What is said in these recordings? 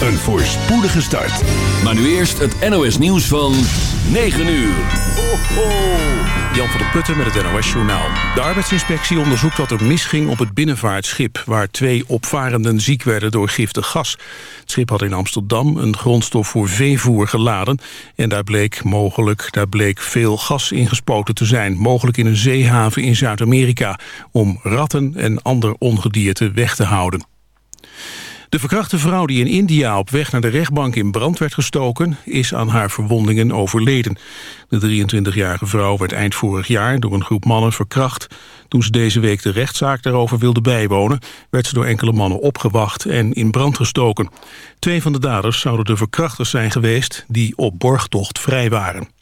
een voorspoedige start. Maar nu eerst het NOS nieuws van 9 uur. Ho, ho. Jan van der Putten met het NOS Journaal. De arbeidsinspectie onderzoekt wat er misging op het binnenvaartschip... waar twee opvarenden ziek werden door giftig gas. Het schip had in Amsterdam een grondstof voor veevoer geladen... en daar bleek, mogelijk, daar bleek veel gas ingespoten te zijn. Mogelijk in een zeehaven in Zuid-Amerika... om ratten en ander ongedierte weg te houden. De verkrachte vrouw die in India op weg naar de rechtbank in brand werd gestoken... is aan haar verwondingen overleden. De 23-jarige vrouw werd eind vorig jaar door een groep mannen verkracht. Toen ze deze week de rechtszaak daarover wilde bijwonen... werd ze door enkele mannen opgewacht en in brand gestoken. Twee van de daders zouden de verkrachters zijn geweest... die op borgtocht vrij waren.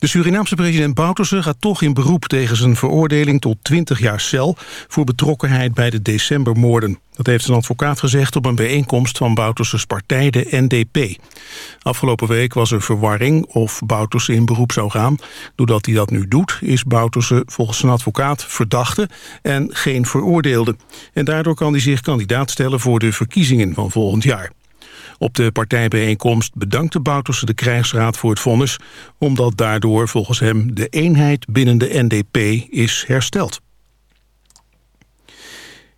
De Surinaamse president Bouterse gaat toch in beroep tegen zijn veroordeling tot 20 jaar cel voor betrokkenheid bij de decembermoorden. Dat heeft zijn advocaat gezegd op een bijeenkomst van Bouterses partij, de NDP. Afgelopen week was er verwarring of Bouterse in beroep zou gaan. Doordat hij dat nu doet, is Bouterse volgens zijn advocaat verdachte en geen veroordeelde. En daardoor kan hij zich kandidaat stellen voor de verkiezingen van volgend jaar. Op de partijbijeenkomst bedankte Bouterse de krijgsraad voor het vonnis... omdat daardoor volgens hem de eenheid binnen de NDP is hersteld.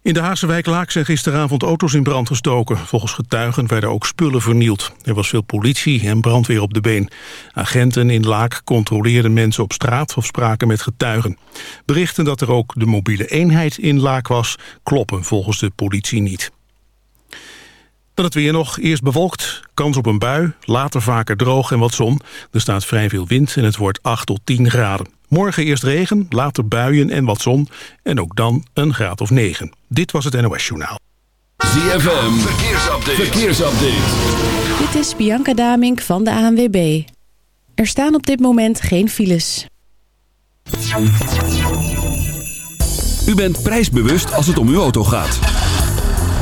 In de Haagse wijk Laak zijn gisteravond auto's in brand gestoken. Volgens getuigen werden ook spullen vernield. Er was veel politie en brandweer op de been. Agenten in Laak controleerden mensen op straat of spraken met getuigen. Berichten dat er ook de mobiele eenheid in Laak was... kloppen volgens de politie niet. Dan het weer nog. Eerst bewolkt, kans op een bui, later vaker droog en wat zon. Er staat vrij veel wind en het wordt 8 tot 10 graden. Morgen eerst regen, later buien en wat zon. En ook dan een graad of 9. Dit was het NOS Journaal. ZFM, verkeersupdate. verkeersupdate. Dit is Bianca Damink van de ANWB. Er staan op dit moment geen files. U bent prijsbewust als het om uw auto gaat.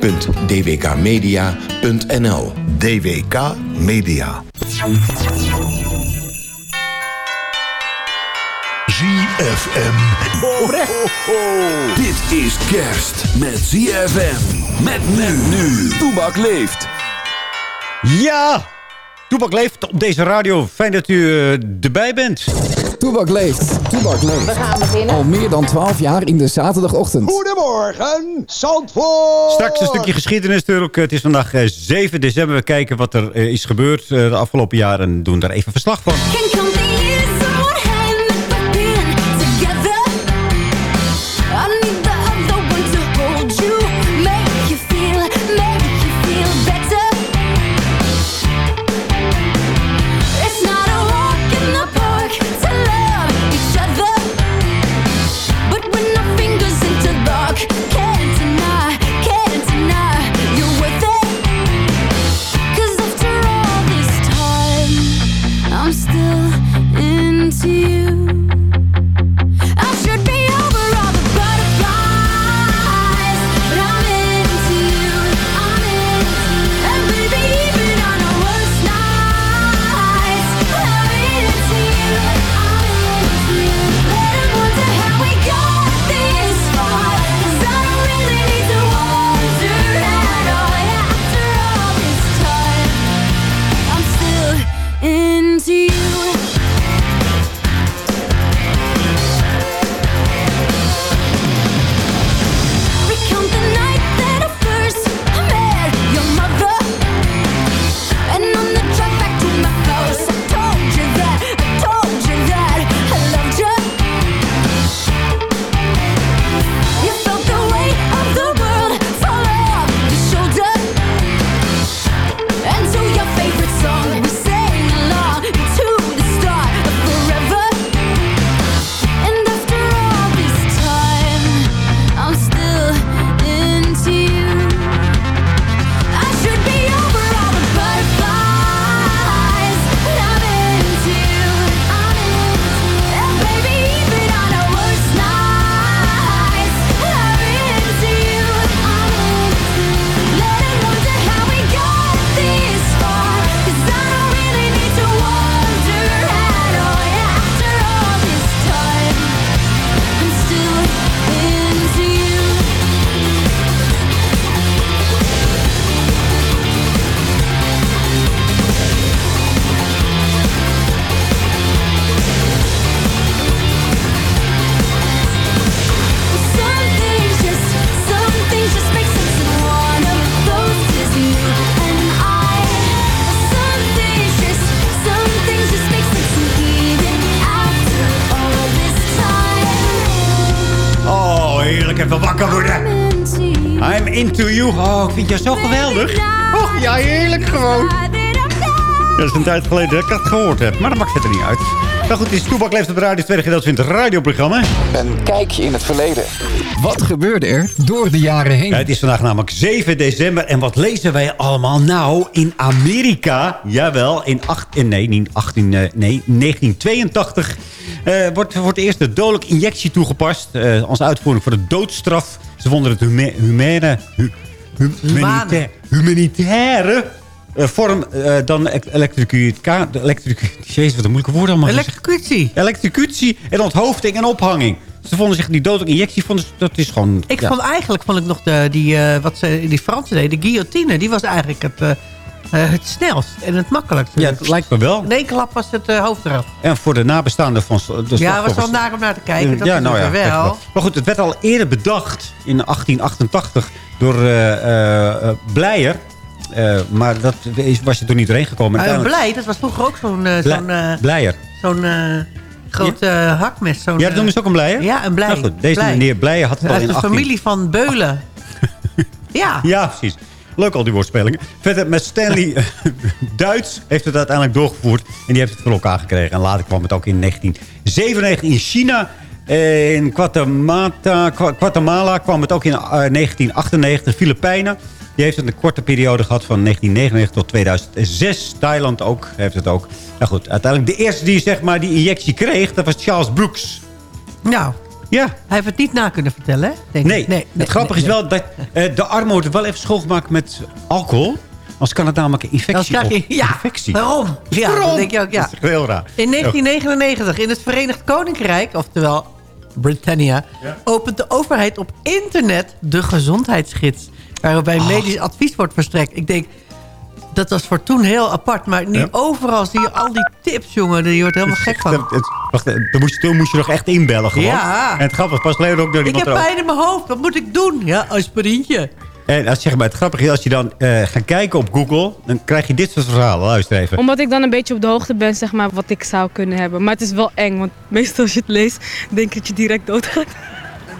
www.dwkmedia.nl DWK Media. ZFM. Dit is kerst met ZFM. Met men nu. Toebak leeft. Ja! Toebak leeft op deze radio. Fijn dat u uh, erbij bent. Toebak leeft. Toebak leeft. We gaan beginnen. Al meer dan 12 jaar in de zaterdagochtend. Goedemorgen, Zandvoort. Straks een stukje geschiedenis natuurlijk. Het is vandaag uh, 7 december. We kijken wat er uh, is gebeurd de afgelopen jaren en doen daar even verslag van. Vind jou zo geweldig. Och, ja, heerlijk gewoon. Dat is een tijd geleden dat ik dat gehoord heb. Maar dat maakt verder niet uit. Nou goed, dit is Toebak leeft op de radio. Tweede gedeelte vindt het radioprogramma. Een kijkje in het verleden. Wat gebeurde er door de jaren heen? Ja, het is vandaag namelijk 7 december. En wat lezen wij allemaal? Nou, in Amerika, jawel, in, acht, in, nee, niet 18, eh, nee, 1982... eh, wordt voor het eerst de dodelijke injectie toegepast. eh, als uitvoering voor de doodstraf. Ze vonden het huma- humane... hu- hu- humanita- humanitaire eh, vorm eh, dan elektrica... elektric, Jezus, wat een moeilijke woord allemaal. Elektrocutie. Elektrocutie en onthoofding en ophanging. Ze vonden zich die dodelijke injectie, vonden ze, dat is gewoon... Ik ja. vond eigenlijk vond ik nog de, die, eh, wat ze, die Fransen deden, de guillotine. Die was eigenlijk het, eh, het snelst en het makkelijkst. Ja, het lijkt me wel. In één klap was het eh, hoofd eraf. En voor de nabestaanden van de Ja, was wel naar om naar te kijken. Dat ja, is nou ja, het echt wel. wel. Maar goed, het werd al eerder bedacht in 1888 door Bleijer. Eh, maar dat is, was je er niet doorheen gekomen. Uiteindelijk- blij, dat was vroeger ook zo'n zo'n Bleijer. zo'n groot hakmes. Zo'n, Ja, dat noemen ze ook een Bleijer? Ja, een blij. Nou goed, deze Blij. meneer Bleijer had het al in de 18... familie van Beulen. ja. Ja, precies. Leuk al die woordspelingen. Verder met Stanley eh, Duits heeft het uiteindelijk doorgevoerd. En die heeft het voor elkaar gekregen. En later kwam het ook in 1997 in China. In Guatemala, Gua- Guatemala kwam het ook in eh, 1998. Filipijnen. Die heeft het een korte periode gehad van 1999 tot 2006. Thailand ook heeft het ook. Nou goed, uiteindelijk de eerste die zeg maar die injectie kreeg, dat was Charles Brooks. Nou, Ja. hij heeft het niet na kunnen vertellen, hè? Denk Nee, ik. nee, het grappige nee, is wel dat eh, de arm wordt wel even schoongemaakt met alcohol. Anders kan het namelijk een Dan infectie krijg je, ja, infectie. waarom? Ja, Waarom? dat denk je ook, ja. Dat is heel raar. In 1999 in het Verenigd Koninkrijk, oftewel Britannia... opent de overheid op internet de gezondheidsgids... waarbij medisch advies wordt verstrekt. Ik denk, dat was voor toen heel apart. Maar nu Ja. overal zie je al die tips, jongen. Je wordt helemaal gek van. Het- het- wacht, eh, toen moest, je, toen moest je nog echt inbellen gewoon. Ja. En het grappige was pas geleden ook door Ik iemand heb er ook- pijn in mijn hoofd. Wat moet ik doen? Ja, aspirintje. En als, zeg maar, het grappige is, als je dan eh, gaat kijken op Google... dan krijg je dit soort verhalen. Luister even. Omdat ik dan een beetje op de hoogte ben, zeg maar, wat ik zou kunnen hebben. Maar het is wel eng, want meestal als je het leest, denk je dat je direct doodgaat.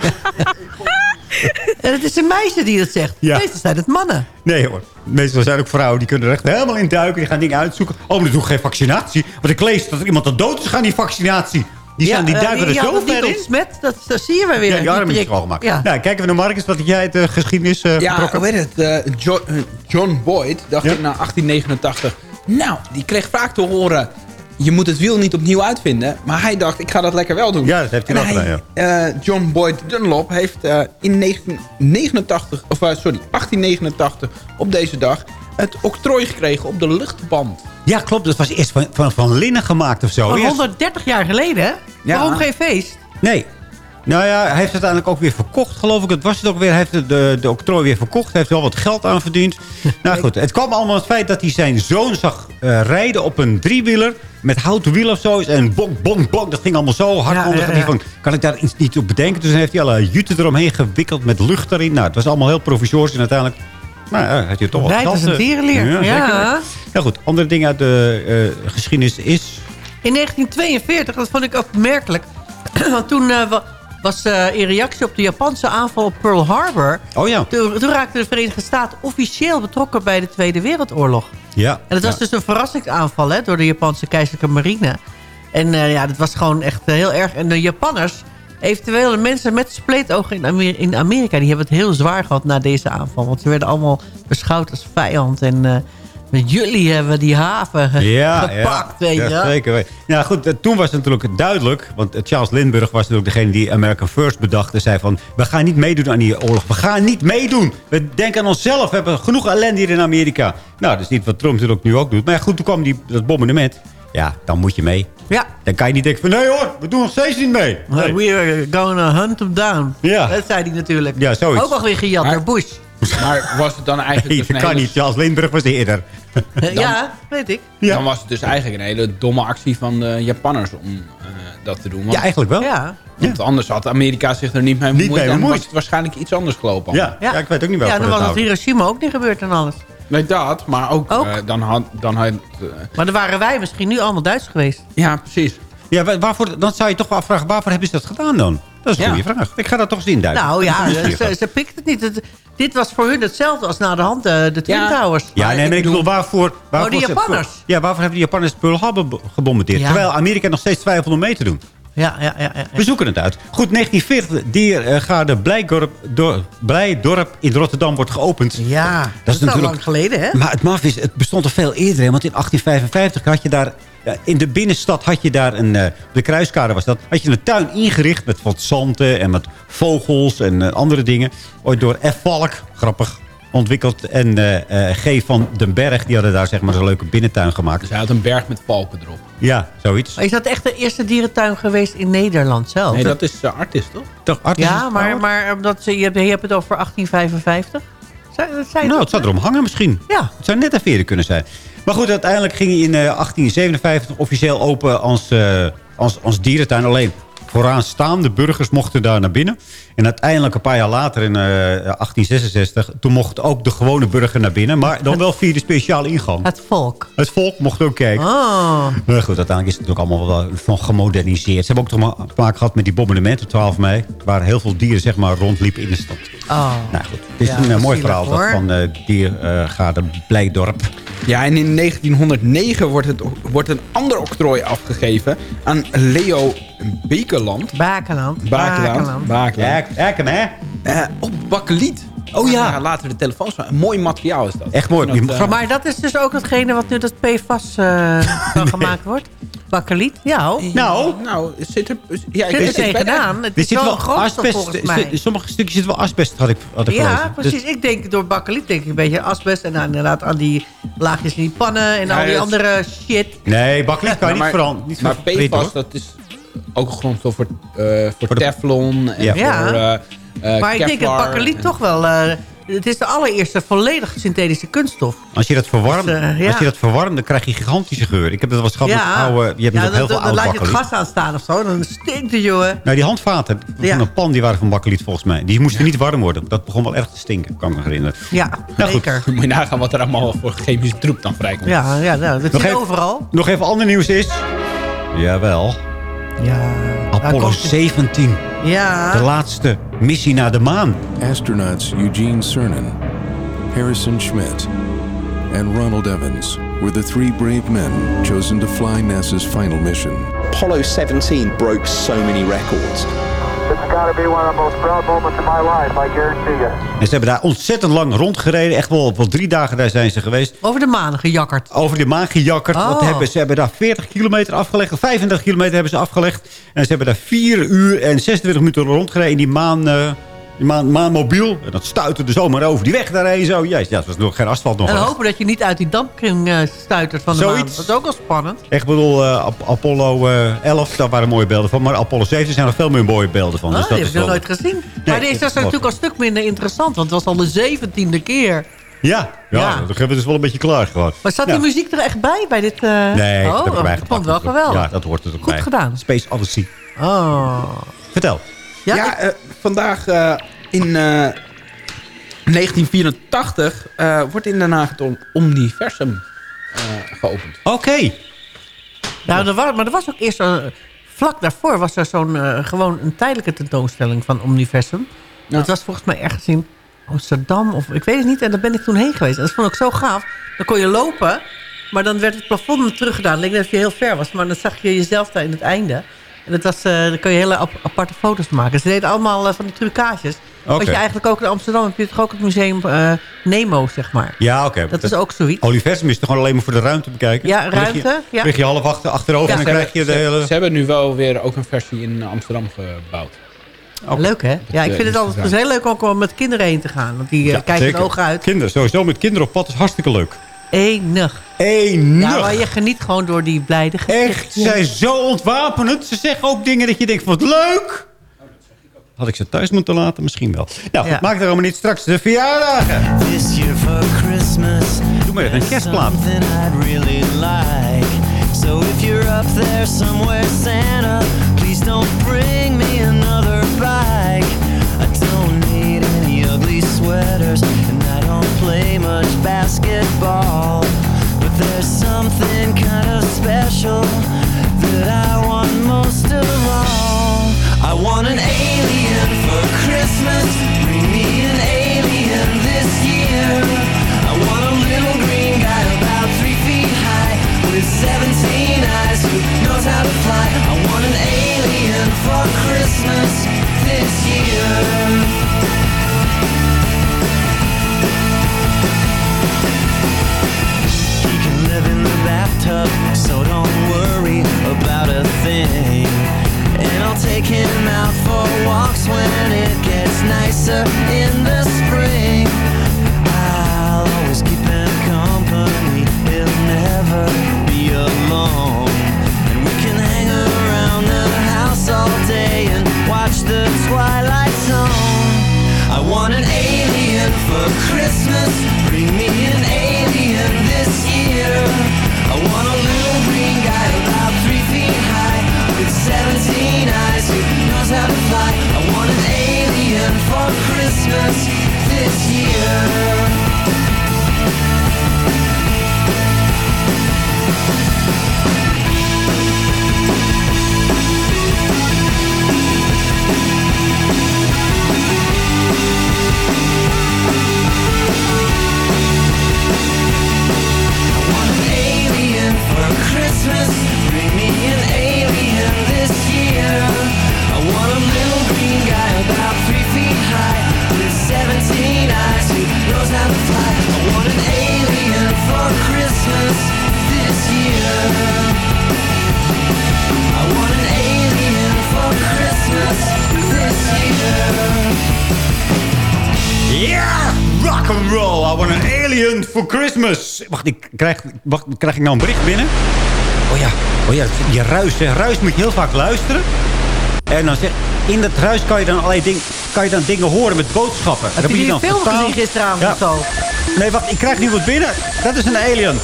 En het is een meisje die dat zegt. Ja. Meestal zijn het mannen. Nee hoor. Meestal zijn ook vrouwen die kunnen er echt helemaal in duiken. Die gaan dingen uitzoeken. Oh, maar dat doe ik geen vaccinatie. Want ik lees dat er iemand al dood is gaan die vaccinatie. Die, zijn, die eh, duiken er die had zo het niet ver in. ontsmet. Dat, dat zie je wel weer. Ja, die arm is schoongemaakt. Ja. Nou, kijken we naar Marcus. Wat jij uit de geschiedenis eh Ja, hoe het? eh, Jo- eh, John Boyd, dacht Ja. ik, na 1889. Nou, die kreeg vaak te horen... Je moet het wiel niet opnieuw uitvinden. Maar hij dacht, ik ga dat lekker wel doen. Ja, dat heeft hij wel gedaan, ja. eh, John Boyd Dunlop heeft eh, in 1989, of, eh, sorry, 1889 op deze dag... het octrooi gekregen op de luchtband. Ja, klopt. Dat was eerst van, van, van linnen gemaakt of zo. Van Eerst- 130 jaar geleden, hè? Ja. Waarom geen feest? Nee. Nou ja, hij heeft het uiteindelijk ook weer verkocht, geloof ik. Het was het ook weer. Hij heeft de, de, octrooi weer verkocht. Hij heeft wel wat geld aan verdiend. nou goed, het kwam allemaal het feit dat hij zijn zoon zag eh, rijden op een driewieler. Met houten wiel of zo. En bonk, bonk, bonk. Dat ging allemaal zo hard. Ja, onder. ja, ja. van, kan ik daar iets niet op bedenken? Dus dan heeft hij alle juten eromheen gewikkeld met lucht erin. Nou, het was allemaal heel provisorisch. En uiteindelijk nou, had je toch wat Rijdt als geld, een tierenleer. Ja. Nou goed, andere dingen uit de eh, geschiedenis is... In 1942, dat vond ik ook opmerkelijk. Want toen wa- was eh, in reactie op de Japanse aanval op Pearl Harbor... Oh ja. Toen, toen raakten de Verenigde Staten officieel betrokken bij de Tweede Wereldoorlog. Ja. En dat was Ja. dus een verrassingsaanval hè, door de Japanse keizerlijke marine. En eh, ja, dat was gewoon echt eh, heel erg. En de Japanners, eventueel de mensen met spleetogen in, Amer in Amerika... die hebben het heel zwaar gehad na deze aanval. Want ze werden allemaal beschouwd als vijand. En met jullie hebben we die haven Ja, gepakt, ja, weet je ja, wel. zeker. Ja, goed, eh, toen was het natuurlijk duidelijk. Want eh, Charles Lindbergh was natuurlijk degene die American First bedacht. En zei van, we gaan niet meedoen aan die oorlog. We gaan niet meedoen. We denken aan onszelf. We hebben genoeg ellende hier in Amerika. Nou, dat is niet wat Trump natuurlijk nu ook doet. Maar ja, goed, toen kwam die, dat bombardement. Ja, dan moet je mee. Ja. Dan kan je niet denken van, nee hoor, we doen nog steeds niet mee. Nee. We are gonna hunt them down. Ja. Dat zei hij natuurlijk. Ja, zoiets. Ook alweer gejat door Bush. Maar was het dan eigenlijk Nee, dus dat kan hele- niet. Charles Lindbergh was eerder. ja, weet ik. Ja. Dan was het dus eigenlijk een hele domme actie van de Japanners om eh, dat te doen. Want, Ja, eigenlijk wel. Ja. want anders had Amerika zich er niet mee Niet bemoeid. mee en bemoeid. was het waarschijnlijk iets anders gelopen. Ja, ja. ik weet ook niet wel. Ja, dan was het. Hiroshima ook niet gebeurd en alles. Nee, dat. Maar ook, Ook? eh, dan had... Dan had eh, Maar dan waren wij misschien nu allemaal Duits geweest. ja, precies. Ja, wa- waarvoor, dan zou je toch wel afvragen, waarvoor hebben ze dat gedaan dan? Dat is een Ja. goede vraag. Ik ga dat toch eens induiken. Nou ja, ze, ze pikt het niet. Het- dit was voor hun hetzelfde als na de hand eh, de Twin Ja. Towers. Ja, nee, maar ik bedoel, waarvoor... waarvoor Oh, de ze- Japanners. Ja, waarvoor hebben de Japanners Pearl Harbor gebombardeerd? Ja. Terwijl Amerika nog steeds twijfelt om mee te doen. Ja, ja, ja. ja, We zoeken het uit. Goed, 1940, Diergaarde Blijdorp, Dor- Blijdorp in Rotterdam wordt geopend. Ja, dat, is, al lang geleden, hè? Maar het maf is, het bestond al veel eerder. Want in 1855 had je daar... ja, In de binnenstad had je daar een... eh, de kruiskade was dat. Had je een tuin ingericht met wat zanten en met vogels en eh, andere dingen. Ooit door F. Valk, grappig, ontwikkeld. En eh, eh, G. van den Berg, die hadden daar zeg maar zo'n leuke binnentuin gemaakt. Dus hij had een berg met valken erop. Ja, zoiets. Is dat echt de eerste dierentuin geweest in Nederland zelf? Nee, dat is uh, artist, toch? Toch, Artis Ja, maar, maar omdat ze, je, hebt, je hebt het over 1855? Zijn, dat zijn Nou, het zou erom hangen misschien. Ja. Het zou net even eerder kunnen zijn. Maar goed, uiteindelijk ging hij in eh, 1857 officieel open als, eh, als, als dierentuin. Alleen vooraanstaande burgers mochten daar naar binnen. En uiteindelijk een paar jaar later, in eh, 1866... toen mocht ook de gewone burger naar binnen. Maar dan wel via de speciale ingang. Het volk. Het volk mocht ook kijken. Oh. Maar goed, uiteindelijk is het ook allemaal wel van gemoderniseerd. Ze hebben ook toch maar te maken gehad met die bombardementen op 12 mei. Waar heel veel dieren zeg maar rondliepen in de stad. Oh. Nou goed, het is Ja, een eh, mooi verhaal dat van uh, Diergaarde Blijdorp. Ja, en in 1909 wordt, het, wordt een ander octrooi afgegeven aan Leo Bekeland. Bakenland. Bakeland. Bakeland. Ekken, hè? Eh, op bakkeliet. Oh ja. laten we de telefoons. Een mooi materiaal is dat. Echt mooi. Dat, eh, Maar dat is dus ook hetgene wat nu dat PFAS eh van gemaakt wordt? Bakkeliet? Ja. Nou, nou, zit er... Ja, ik Dit weet is het tegen bijna- gedaan. Het er is zit wel wel asbest. volgens mij. in Sommige stukjes zit wel asbest, had ik, had ik Ja, gelezen. Dus- precies. Ik denk door bakkeliet denk ik een beetje asbest. En dan inderdaad aan die laagjes in die pannen en Ja, al die het- andere shit. nee, bakkeliet kan je niet veranderen. Maar PFAS, dat is ook een grondstof voor, eh, voor, Voor de- Teflon en Ja. voor Ja. eh, eh, maar ik denk dat bakkeliet en- toch wel... eh, het is de allereerste volledig synthetische kunststof. Als je dat verwarmt, Dus, ja. als je dat verwarmt, dan krijg je gigantische geur. Ik heb dat wel eens gehad met oude... Je hebt ja, nog heel dan, veel dan laat je het gas aanstaan of zo. Dan stinkt het, jongen. Nou, die handvaten Ja. van een pan, die waren van bakkeliet volgens mij. Die moesten niet warm worden. Dat begon wel erg te stinken, kan ik me herinneren. Ja, Nou, goed. zeker. Moet je nagaan wat er allemaal voor chemische troep dan vrijkomt. Ja, ja nou, dat Nog zit even- overal. Nog even ander nieuws is... Jawel. Ja. Apollo 17. Ja. De laatste missie naar de maan. Astronauts Eugene Cernan, Harrison Schmitt, and Ronald Evans were the three brave men chosen to fly NASA's final mission. Apollo 17 broke so many records. En ze hebben daar ontzettend lang rondgereden. Echt wel, wel drie dagen daar zijn ze geweest. Over de maan gejakkerd. Over de maan gejakkerd. Oh. Wat hebben, ze hebben daar 40 kilometer afgelegd. 35 kilometer hebben ze afgelegd. En ze hebben daar 4 uur en 26 minuten rondgereden in die maan... eh, maan, maanmobiel. En dat stuitte er zomaar over die weg daarheen. Zo. Ja, ja, het was nog geen asfalt nog. En echt. hopen dat je niet uit die dampkring eh, stuitert van de maan. Zoiets. Dat is ook wel spannend. Echt bedoel, eh, Ap- Apollo eh, 11, daar waren mooie beelden van. Maar Apollo 17 zijn er veel meer mooie beelden van. Oh, dus die dat heb is ik nog wel- nooit gezien. maar deze was- natuurlijk al een stuk minder interessant. Want het was al de zeventiende keer. Ja, ja, Ja. dat hebben we dus wel een beetje klaar gehad. Maar zat Ja. die muziek er echt bij? bij dit, eh? Nee, oh, dat heb ik vond het wel geweldig. Ja, dat hoort er ook Goed bij. gedaan. Space Odyssey. Oh. Vertel. Ja, Ja, eh, vandaag eh, in eh, 1984 eh, wordt in Den Haag het Om- Omniversum eh, geopend. Oké. Nou, er was, maar er was ook eerst... eh, vlak daarvoor was er zo'n eh, gewoon een tijdelijke tentoonstelling van Omniversum. Dat was volgens mij ergens in Amsterdam of ik weet het niet. En daar ben ik toen heen geweest. En dat vond ik zo gaaf. Dan kon je lopen, maar dan werd het plafond teruggedaan. Leek net of je heel ver was, maar dan zag je jezelf daar in het einde. En dat was, eh daar kon je hele ap- aparte foto's van maken. Ze deden allemaal eh, van die trucages. Wat Oké. je eigenlijk ook in Amsterdam heb je toch ook het museum eh, Nemo, zeg maar. Ja, oké. Dat is ook zoiets. Universum is toch gewoon alleen maar voor de ruimte bekijken? Ja, Dan lig je- ruimte, ja. lig je half achter, achterover Ja. en dan krijg je de ze, hele... ze hebben nu wel weer ook een versie in Amsterdam gebouwd. Leuk, hè? Ja, ik vind het altijd te het is heel leuk ook om met kinderen heen te gaan. Want die Ja, kijken hun ogen uit. Kinderen, sowieso met kinderen op pad is hartstikke leuk. Enig. Enig. Ja, maar je geniet gewoon door die blijde Echt, ze zijn zo ontwapenend. Ze zeggen ook dingen dat je denkt, wat leuk. Had ik ze thuis moeten laten? Misschien wel. Nou, Ja. maak er allemaal niet straks de verjaardagen. This year for Christmas. Doe maar even een kerstplaat. Something I'd really like. So if you're up there somewhere, Santa, please don't bring me another bike. I don't need any ugly sweaters, play much basketball, but there's something kind of special that I want most of all. I want an alien for Christmas. Bring me an alien this year. I want a little green guy about three feet high with 17 eyes who knows how to fly. I want an alien for Christmas this year. about a thing. And I'll take him out for walks when it gets nicer in the spring. I'll always keep him company, he'll never be alone. And we can hang around the house all day and watch the Twilight Zone. I want an alien for Christmas, bring me an alien this year. Year. Wacht, ik krijg, wacht, krijg ik nou een bericht binnen? Oh ja, oh ja, je ruis, hè. Ruis moet je heel vaak luisteren. En dan zeg, in dat ruis kan je dan allerlei dingen, kan je dan dingen horen met boodschappen. En Heb dan je die dan film gezien gisteravond Ja. of zo? Nee, wacht, ik krijg nu wat binnen. Dat is een alien.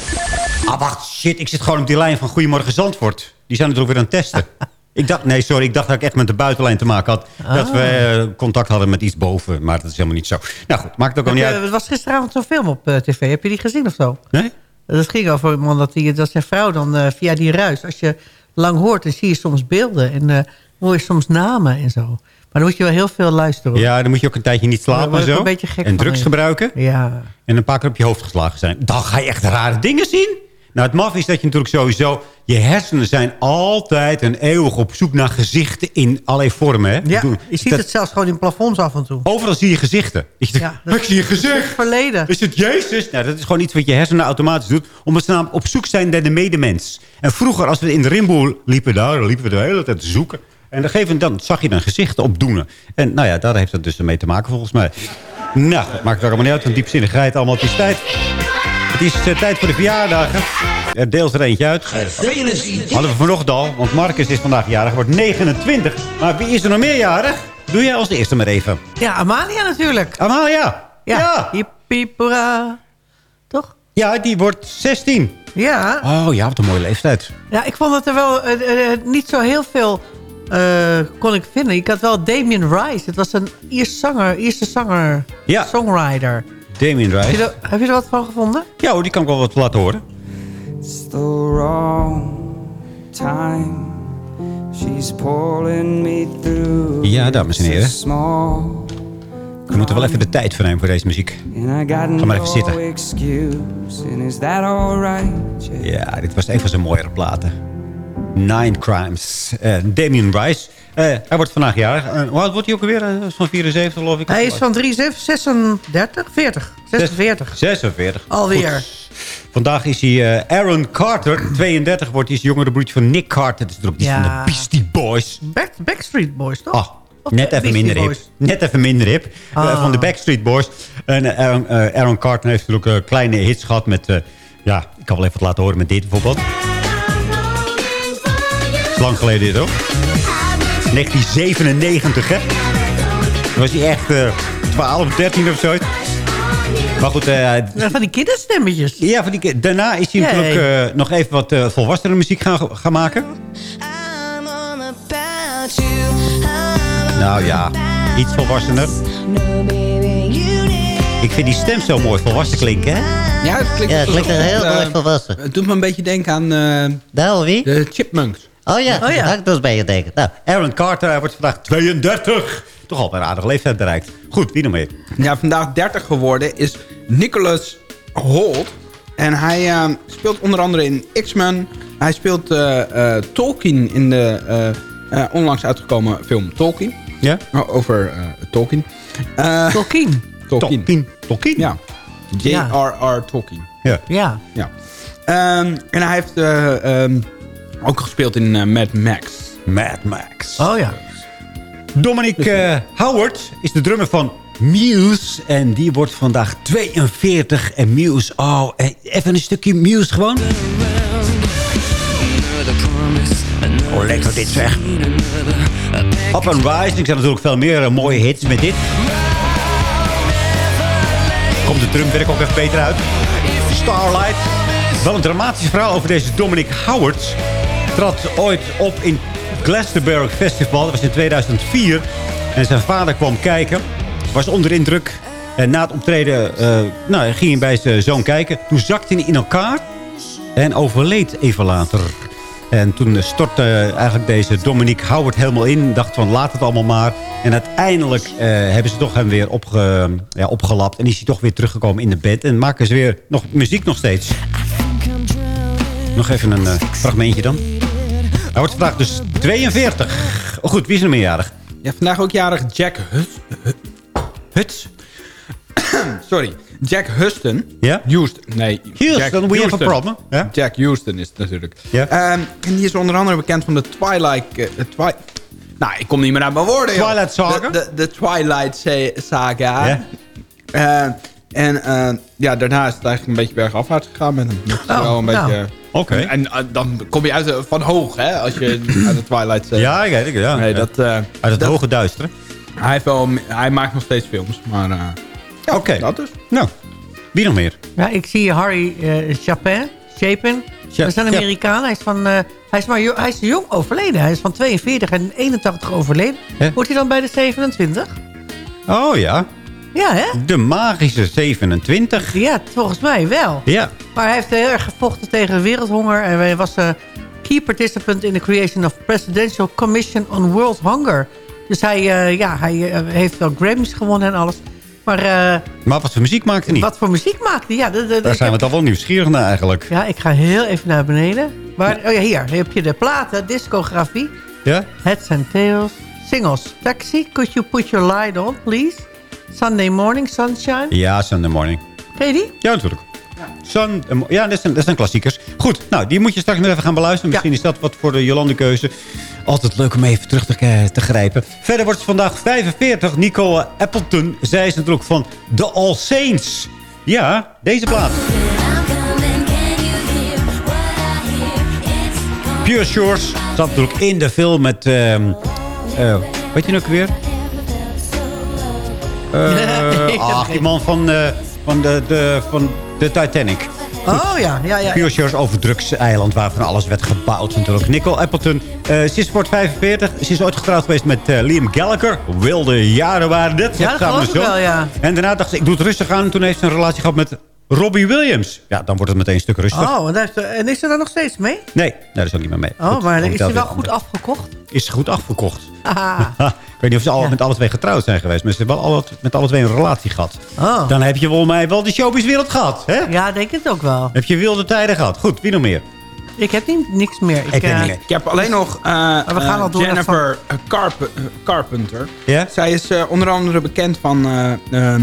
Ah, wacht, shit, ik zit gewoon op die lijn van Goedemorgen Zandvoort. Die zijn natuurlijk weer aan het testen. Ik dacht, nee, sorry, ik dacht dat ik echt met de buitenlijn te maken had. Dat we eh, contact hadden met iets boven, maar dat is helemaal niet zo. Nou goed, maakt het ook al niet uit. Er was gisteravond zo'n film op eh, tv. Heb je die gezien of zo? Nee? Dat ging over een man dat, die, dat zijn vrouw dan eh, via die ruis... als je lang hoort, dan zie je soms beelden... en eh, hoor je soms namen en zo. Maar dan moet je wel heel veel luisteren. hoor. Ja, dan moet je ook een tijdje niet slapen en zo. een beetje gek en drugs gebruiken. Ja. En een paar keer op je hoofd geslagen zijn. Dan ga je echt rare dingen zien. Nou, het maf is dat je natuurlijk sowieso... Je hersenen zijn altijd en eeuwig op zoek naar gezichten in allerlei vormen. Hè? Ja, je ziet dat- het zelfs gewoon in plafonds af en toe. Overal zie je gezichten. Je denkt, ik zie een gezicht. verleden. Is het Jezus? Nou, dat is gewoon iets wat je hersenen automatisch doet. Omdat ze namelijk op zoek zijn naar de medemens. En vroeger, als we in de Rimboe liepen, daar liepen we de hele tijd te zoeken. En een gegeven moment dan zag je dan gezichten opdoenen. En nou ja, daar heeft het dus mee te maken volgens mij. Nou, dat maakt het allemaal niet uit. Een diepzinnigheid allemaal. Het is tijd. Het is eh, tijd voor de verjaardagen. Er deelt er eentje uit. Hadden we vanochtend al, want Marcus is vandaag jarig, wordt 29. Maar wie is er nog meer jarig? Doe jij als de eerste maar even. Ja, Amalia natuurlijk. Amalia? Ja. Ja. Toch? Ja, die wordt 16. Ja. Oh ja, wat een mooie leeftijd. Ja, ik vond dat er wel eh, eh, niet zo heel veel eh, kon ik vinden. Ik had wel Damien Rice. Het was een Ierse zanger, Ierse zanger, Ja. songwriter. Damien Heb je, Rice. er, heb je er wat van gevonden? Ja hoor, die kan ik wel wat laten horen. It's the wrong time. She's pulling me through. Ja, dames en heren. We moeten wel even de tijd voor nemen voor deze muziek. Ga maar even zitten. Ja, dit was een van zijn mooiere platen. Nine Crimes. Eh Damien Rice. Eh, hij wordt vandaag jarig. Eh, hoe oud wordt hij ook alweer? Van 74 geloof ik. Hij is van 73, 36, 40, 46. 46. Alweer. Goed. Vandaag is hij Aaron Carter. 32 wordt hij is jongere broertje van Nick Carter. Dat is natuurlijk die Ja. van de Beastie Boys. Back, Backstreet Boys, toch? Of net even minder hip. Net even minder hip. Ah. van de Backstreet Boys. En Aaron, Aaron Carter heeft natuurlijk kleine hits gehad met... ja, ik kan wel even wat laten horen met dit bijvoorbeeld. Lang geleden dit hoor. 1997 hè. Dan was hij echt eh 12, 13 of zoiets. Maar goed, eh, van die kinderstemmetjes. ja, van die, daarna is hij natuurlijk eh, nog even wat eh volwassene muziek gaan, gaan maken. Nou ja, iets volwassener. Ik vind die stem zo mooi volwassen klinken, hè? Ja, het klinkt, Ja, het klinkt heel eh, mooi volwassen. Het doet me een beetje denken aan eh, Nou, wie? de Chipmunks. Oh ja, Oh ja. daar dus bij je denken. Nou, Aaron Carter hij wordt vandaag 32. Toch al een aardige leeftijd bereikt. Goed, wie nog meer? Ja, vandaag 30 geworden is Nicholas Holt. En hij eh, speelt onder andere in X-Men. Hij speelt eh, eh, Tolkien in de eh, eh, onlangs uitgekomen film Tolkien. Ja? Oh, over eh, Tolkien. Eh, Tolkien. Tolkien. Tolkien. Tolkien? Ja. J.R.R. Tolkien. Ja. Ja. Ja. Ehm, en hij heeft eh, ehm, ook gespeeld in eh, Mad Max. Mad Max. Oh ja. Dominic eh, Howard is de drummer van Muse. En die wordt vandaag 42. En Muse, oh, eh, even een stukje Muse gewoon. Oh, lekker dit zeg. Up and Rise. Ik heb natuurlijk veel meer mooie hits met dit. Komt de drumwerk ook even beter uit. Starlight. Wel een dramatisch verhaal over deze Dominic Howard. Trad ooit op in Glastonbury Festival. Dat was in 2004. En zijn vader kwam kijken. Was onder indruk. En na het optreden eh, nou, ging hij bij zijn zoon kijken. Toen zakte hij in elkaar. En overleed even later. En toen stortte eigenlijk deze Dominique Howard helemaal in. Dacht van laat het allemaal maar. En uiteindelijk eh, hebben ze toch hem weer ja, opgelapt. En is hij toch weer teruggekomen in de band. En maken ze weer nog muziek nog steeds. Nog even een eh, fragmentje dan. Hij wordt vandaag dus 42. Oh, goed, wie is er meerjarig? Ja, vandaag ook jarig Jack Hus Huts. Sorry. Jack Huston. Ja? Houston. Nee. Houston, Jack we have a Houston. problem. Ja? Jack Houston is het natuurlijk. Ja. Ehm, en die is onder andere bekend van de Twilight... eh, de Twi nou, ik kom niet meer uit mijn woorden. joh. Twilight Saga? De, de, de Twilight sa- Saga. Ja. Eh, en eh, ja, daarna is het eigenlijk een beetje bergafwaarts gegaan met hem. Oh, wel een nou. beetje... Oké. En eh, dan kom je uit de- van hoog, hè? Als je uit de Twilight... eh, Ja, ik weet het. Ja. Nee, dat... eh, Uit het dat- hoge duisteren. Hij, heeft wel, hij maakt nog steeds films, maar... eh, ja, Oké. dat dus. Nou, wie nog meer? Ja, ik zie Harry eh Chapin. Chapin. Dat is een ja. Amerikaan. Hij is, van, eh, hij, is maar jo- hij is jong overleden. Hij is van 42 en 81 overleden. Wordt hij dan bij de 27? Oh ja. Ja, hè? De magische 27. Ja, volgens mij wel. Ja. Maar hij heeft heel erg gevochten tegen wereldhonger. En hij was een key participant in the creation of Presidential Commission on World Hunger. Dus hij, eh, ja, hij eh, heeft wel Grammys gewonnen en alles. Maar eh, Maar wat voor muziek maakte hij? wat voor muziek maakt hij? Ja, Daar zijn we toch wel nieuwsgierig naar eigenlijk. ja, ik ga heel even naar beneden. Maar, oh ja, hier heb je de platen, discografie. Ja? Heads and Tails, singles. Taxi, Could You Put Your Light On, Please? Sunday Morning Sunshine. Ja, Sunday Morning. Ken je die? Ja, natuurlijk. Sun, eh, ja, dat zijn, dat zijn klassiekers. Goed, nou, die moet je straks nog even gaan beluisteren. Misschien is dat wat voor de Jolande keuze. Altijd leuk om even terug te, eh, te grijpen. Verder wordt ze vandaag 45. Nicole Appleton. Zij is natuurlijk van The All Saints. Ja, deze plaat. Pure Shores zat natuurlijk in de film met... eh, weet je nog weer? Eh, Ik ach, die man van, eh, van, de, de, van de Titanic. Oh ja, ja, ja. Shores over drugseiland waar van alles werd gebouwd natuurlijk. Nicole Appleton, eh, ze is wordt 45. Ze is ooit getrouwd geweest met Liam Gallagher. Wilde jaren waren dit. Ja, dat geloof ik zo. wel, ja. En daarna dacht ze, ik doe het rustig aan. En toen heeft ze een relatie gehad met Robbie Williams. Ja, dan wordt het meteen een stuk rustiger. Oh, en, daar en is ze daar nog steeds mee? Nee, dat is ook niet meer mee. Oh, Goed, maar is ze wel goed afgekocht? Is ze goed afgekocht. Ik weet niet of ze al met alle twee getrouwd zijn geweest. Maar ze hebben wel alle, met alle twee een relatie gehad. Oh. Dan heb je volgens mij wel de showbizwereld gehad. Hè? Ja, denk het ook wel. Heb je wilde tijden gehad. Goed, wie nog meer? Ik heb niet, niks meer. Ik, Ik heb eh, niet meer. Ik heb alleen nog eh, we gaan eh, al door Jennifer Carp Carpenter. Ja? Zij is onder andere bekend van eh,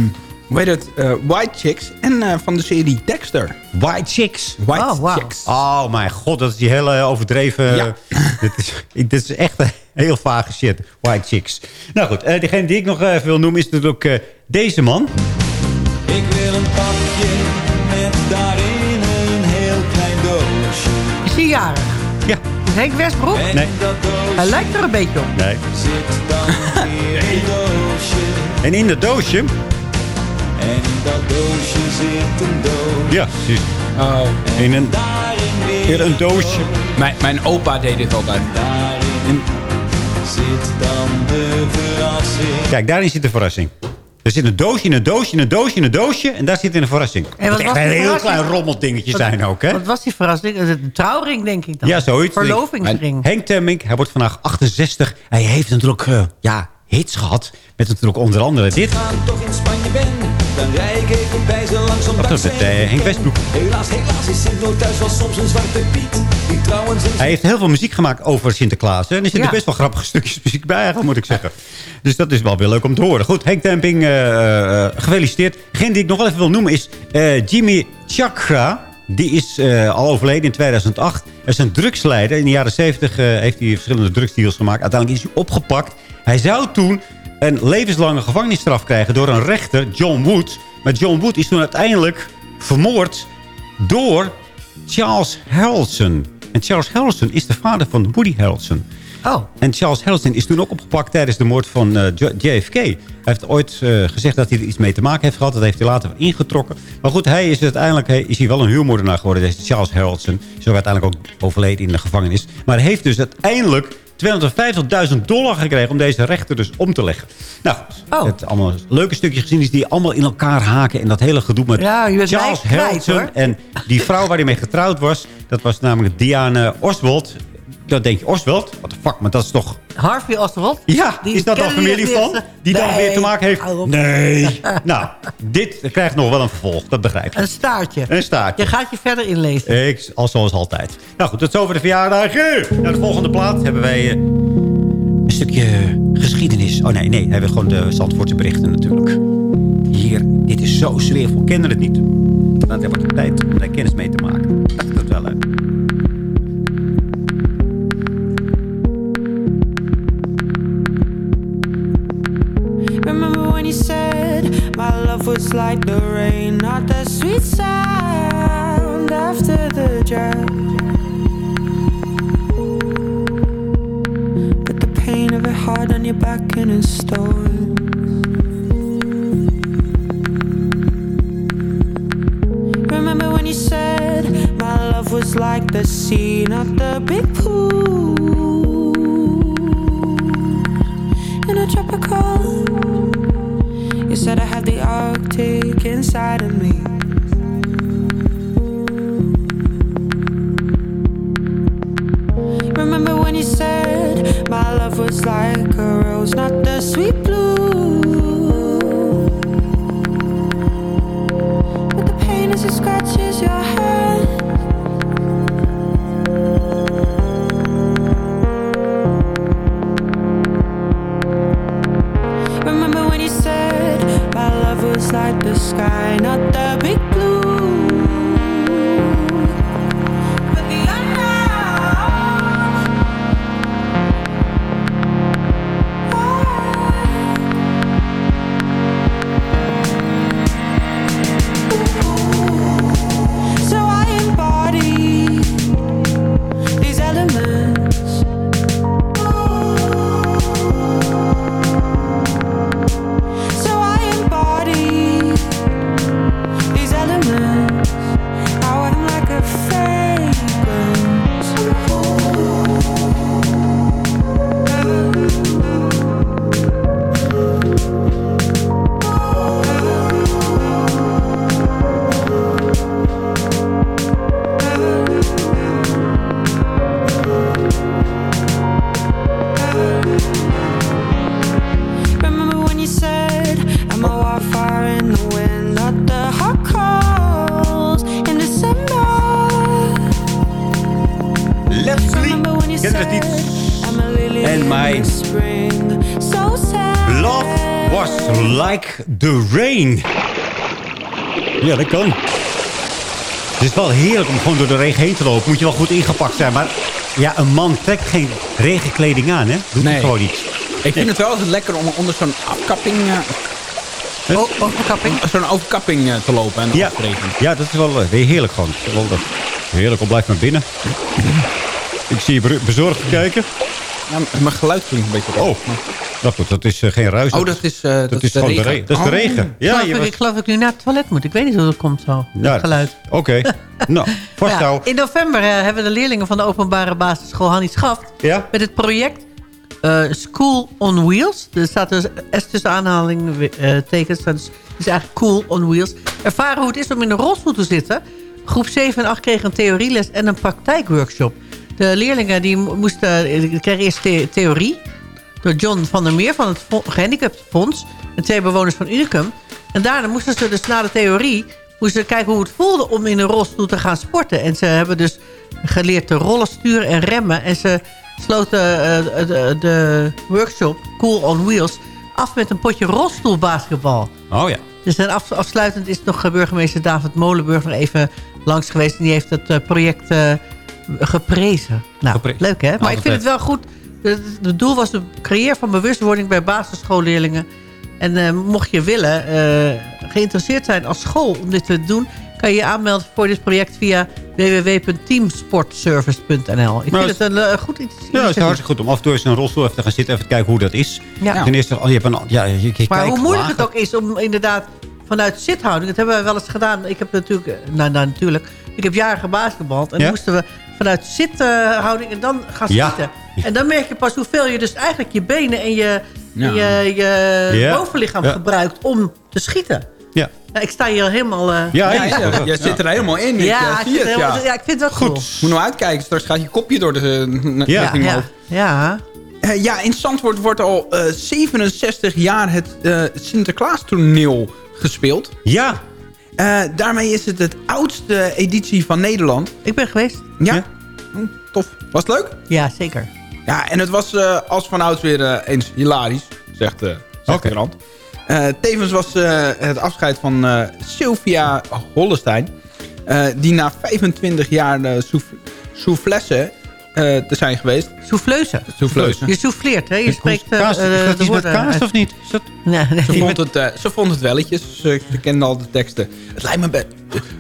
hoe heet het, eh, White Chicks en eh, van de serie Dexter. White Chicks. White Oh, wauw. Chicks. Oh mijn god, dat is die hele overdreven... Ja. dit, is, ik- dit is echt een heel vage shit. White Chicks. Nou goed, eh, degene die ik nog even wil noemen is natuurlijk eh, deze man. Ik wil een pakje met daarin een heel klein doosje. is die jarig? Ja. Henk Westbroek? Nee. in dat doosje Hij lijkt er een beetje op. Nee. zit dan weer een doosje. En in dat doosje... En in dat doosje zit een doos. Ja, precies. Oh. In een, Daarin weer weer een doosje. Mijn, mijn opa deed dit altijd. Daarin zit dan de verrassing. Kijk, daarin zit de verrassing. Er zit een doosje, in een doosje, in een doosje, in een doosje. En daar zit in een verrassing. En wat Het was echt een die heel verrassing? klein rommeldingetje Wat- zijn ook, hè? Wat was die verrassing? Is het een trouwring, denk ik dan? Ja, zoiets. Verlovingsring. Henk Temmink, hij wordt vandaag 68. Hij heeft natuurlijk eh, ja, hits gehad. Met natuurlijk onder andere dit. Toch in Spanje ben, dan rij ik even bij ze langs om Dat is met eh, Henk Westbroek. Helaas, helaas is Sint thuis wel soms een zwarte piet. Die trouwens in Hij heeft heel veel muziek gemaakt over Sinterklaas. hè. En er zitten Ja. best wel grappige stukjes muziek bij, eigenlijk, moet ik zeggen. Dus dat is wel weer leuk om te horen. Goed, Henk Temping, eh, eh, gefeliciteerd. Degene die ik nog wel even wil noemen is eh, Jimmy Chakra. Die is eh, al overleden in 2008. Hij is een drugsleider. In de jaren 70 eh, heeft hij verschillende drugsdeals gemaakt. Uiteindelijk is hij opgepakt. Hij zou toen een levenslange gevangenisstraf krijgen door een rechter, John Wood. Maar John Wood is toen uiteindelijk vermoord door Charles Harrelson. En Charles Harrelson is de vader van Woody Harrelson. Oh. En Charles Harrelson is toen ook opgepakt tijdens de moord van eh, JFK. Hij heeft ooit eh, gezegd dat hij er iets mee te maken heeft gehad. Dat heeft hij later ingetrokken. Maar goed, hij is uiteindelijk hij, is hij wel een huurmoordenaar geworden. Deze Charles Harrelson is ook uiteindelijk ook overleden in de gevangenis. Maar hij heeft dus uiteindelijk 250.000 dollar gekregen om deze rechter dus om te leggen. Nou goed, het allemaal leuke stukjes gezien is die allemaal in elkaar haken. En dat hele gedoe met Ja, Charles hoor. En die vrouw waar hij mee getrouwd was, dat was namelijk Diane Oswald. Dan denk je, Oswald? What the fuck, maar dat is toch... Harvey Oswald? Ja, Die is dat kennen familie van? Die dan Nee, weer te maken heeft? Nee. nou, dit krijgt nog wel een vervolg, dat begrijp je. Een staartje. Een staartje. Je gaat je verder inlezen. Ik, als zoals altijd. Nou goed, tot zover de verjaardag. Naar de volgende plaat hebben wij eh, een stukje geschiedenis. Oh nee, nee, hebben we gewoon de Zandvoortse berichten natuurlijk. Hier, dit is zo sfeervol. Kennen het niet? Dan heb ik tijd om daar kennis mee te maken. Hard back in a storm. Remember when you said my love was like the sea, not the big not the sweet kan. Het is wel heerlijk om gewoon door de regen heen te lopen. Moet je wel goed ingepakt zijn. Maar ja, een man trekt geen regenkleding aan, hè? Doet Nee. gewoon niet. Ik vind het wel altijd lekker om onder zo'n afkapping... eh, overkapping? Zo'n overkapping eh, te lopen en Ja. regent. Ja, dat is wel eh, weer heerlijk gewoon. Wel, dat- Heerlijk, om blijf maar binnen. Ik zie je be- bezorgd kijken. Ja, mijn geluid klinkt een beetje Oh, nou goed, dat is eh, geen ruis. Oh, dat is, eh, dat dat is de gewoon de regen. regen. Dat is de Oh. regen. Ja, geloof je ik, was... ik geloof dat ik nu naar het toilet moet. Ik weet niet hoe dat komt zo. Ja, geluid. Oké. nou, vasthouden. ja, in november eh, hebben de leerlingen van de openbare basisschool Hannie Schaft... Ja? met het project School on Wheels. Er staat dus S tussen aanhalingstekens. Dat is, is eigenlijk Cool on Wheels. Ervaren hoe het is om in een rolstoel te zitten. Groep 7 en 8 kregen een theorieles en een praktijkworkshop. De leerlingen die mo- moesten, kregen eerst the- theorie... door John van der Meer van het Fo- Gehandicaptenfonds... en twee bewoners van Unicum. En daarna moesten ze dus na de theorie... moesten ze kijken hoe het voelde om in een rolstoel te gaan sporten. En ze hebben dus geleerd te rollen, sturen en remmen. En ze sloten eh, de, de workshop Cool on Wheels af met een potje rolstoelbasketbal. Oh ja. Dus af, afsluitend is nog burgemeester David Molenburg nog even langs geweest. En die heeft het eh, project eh, geprezen. Nou, leuk hè? Maar ik vind het wel goed Het doel was het creëren van bewustwording bij basisschoolleerlingen. En eh, mocht je willen, eh, geïnteresseerd zijn als school om dit te doen... kan je je aanmelden voor dit project via www.teamsportservice.nl. Ik vind het een eh, goed iets. Ja, het is hartstikke goed om af en toe eens in een rolstoel even te gaan zitten... even te kijken hoe dat is. Ja. Ten eerste, oh, je hebt een, ja, je, je Maar hoe moeilijk lager. het ook is om inderdaad vanuit zithouding... dat hebben we wel eens gedaan. Ik heb natuurlijk... Nou, nou natuurlijk. Ik heb jaren gebasketbald. En Ja? moesten we vanuit zithouding en dan gaan Ja. schieten. En dan merk je pas hoeveel je dus eigenlijk je benen en je, Ja. en je, je bovenlichaam gebruikt om te schieten. Ja. Nou, ik sta hier helemaal... eh, Ja, Ja, ja, ja, ja. je zit er helemaal in. Ik, ja, eh, ik zie vind het, helemaal- ja. ja, ik vind het wel cool. Moet nou uitkijken, straks gaat je kopje door de uh, Ja. Ja, ja. Eh, ja, in Zandvoort wordt al eh, 67 jaar het eh Sinterklaas-toneel gespeeld. Ja. Eh, daarmee is het het oudste editie van Nederland. Ik ben geweest. Ja? Ja. Hm, tof. Was het leuk? Ja, zeker. Ja, en het was eh, als vanouds weer eh, eens hilarisch, zegt, eh zegt de krant. Eh, tevens was eh, het afscheid van eh, Sylvia Hollestein... eh, die na 25 jaar uh, soufflesse eh, te zijn geweest. Souffleuse. Souffleuse. Je souffleert, hè? Je spreekt eh, Kaas, eh, iets met woorden kaas uit. of niet? Dat... Nee, nee. Ze vond, het, eh, ze vond het welletjes. Ze, ze kende al de teksten. Het lijkt me... Be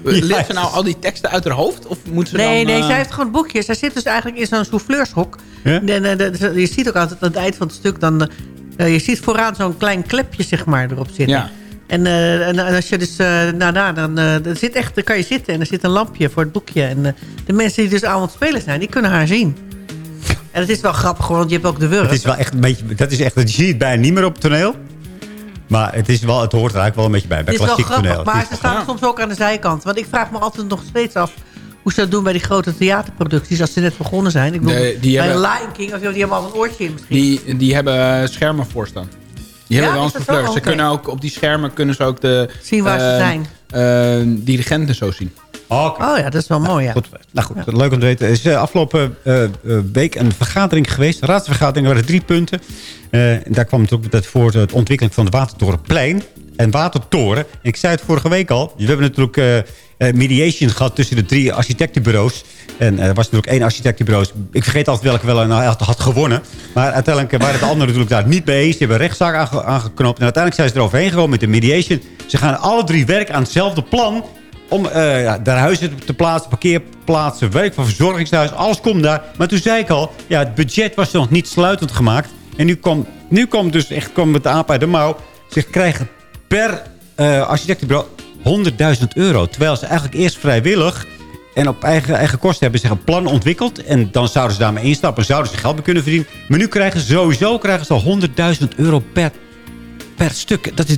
leert ze nou al die teksten uit haar hoofd? Of moet ze Nee, dan... nee, eh, zij heeft gewoon boekjes. Zij zit dus eigenlijk in zo'n souffleurshok. En, eh, je ziet ook altijd aan het eind van het stuk... Dan, eh, je ziet vooraan zo'n klein klepje zeg maar, erop zitten. Ja. En, eh, en, en als je dus... eh daarna, dan, eh, er zit echt, dan kan je zitten en er zit een lampje voor het boekje. En de mensen die dus aan het spelen zijn, die kunnen haar zien. En het is wel grappig, want je hebt ook de wurf. Het is wel echt een beetje... Dat is echt... Je ziet het bijna niet meer op het toneel. Maar het, is wel, het hoort er eigenlijk wel een beetje bij. Bij Het is wel klassiek grappig, toneel. maar Het ze staan soms ook aan de zijkant. Want ik vraag me altijd nog steeds af... hoe ze dat doen bij die grote theaterproducties... als ze net begonnen zijn. Ik bedoel, Nee, die bij hebben- Lion King... of die hebben al een oortje in misschien. Die, die hebben schermen voor staan. Die Ja, hebben wel een. Ze kunnen ook op die schermen kunnen ze ook de... Zien waar ze eh, zijn. eh, dirigenten zo zien. Oké. Oh ja, dat is wel mooi, ja. Goed, nou goed, leuk om te weten. Er is eh, afgelopen eh, eh, week een vergadering geweest. Een raadsvergadering waren drie punten. Eh, en daar kwam het ook dat voor de ontwikkeling van de Watertorenplein en Watertoren. Ik zei het vorige week al. We hebben natuurlijk mediation gehad tussen de drie architectenbureaus. En eh, er was natuurlijk één architectenbureau. Ik vergeet altijd welke wel nou had, gewonnen. Maar uiteindelijk eh, waren de anderen natuurlijk daar niet mee eens. Die hebben een rechtszaak aange- aangeknopt. En uiteindelijk zijn ze eroverheen gekomen met de mediation. Ze gaan alle drie werken aan hetzelfde plan om eh, ja, daar huizen te plaatsen, parkeerplaatsen, werk van verzorgingshuis, alles komt daar. Maar toen zei ik al, ja, het budget was nog niet sluitend gemaakt. En nu komt nu komt dus echt komt het aap uit de mouw. Ze krijgen per eh architectenbureau 100.000 euro. Terwijl ze eigenlijk eerst vrijwillig en op eigen, eigen kosten hebben zich een plan ontwikkeld. En dan zouden ze daarmee instappen, zouden ze geld mee kunnen verdienen. Maar nu krijgen ze sowieso krijgen ze al 100.000 euro per, per stuk. Dat is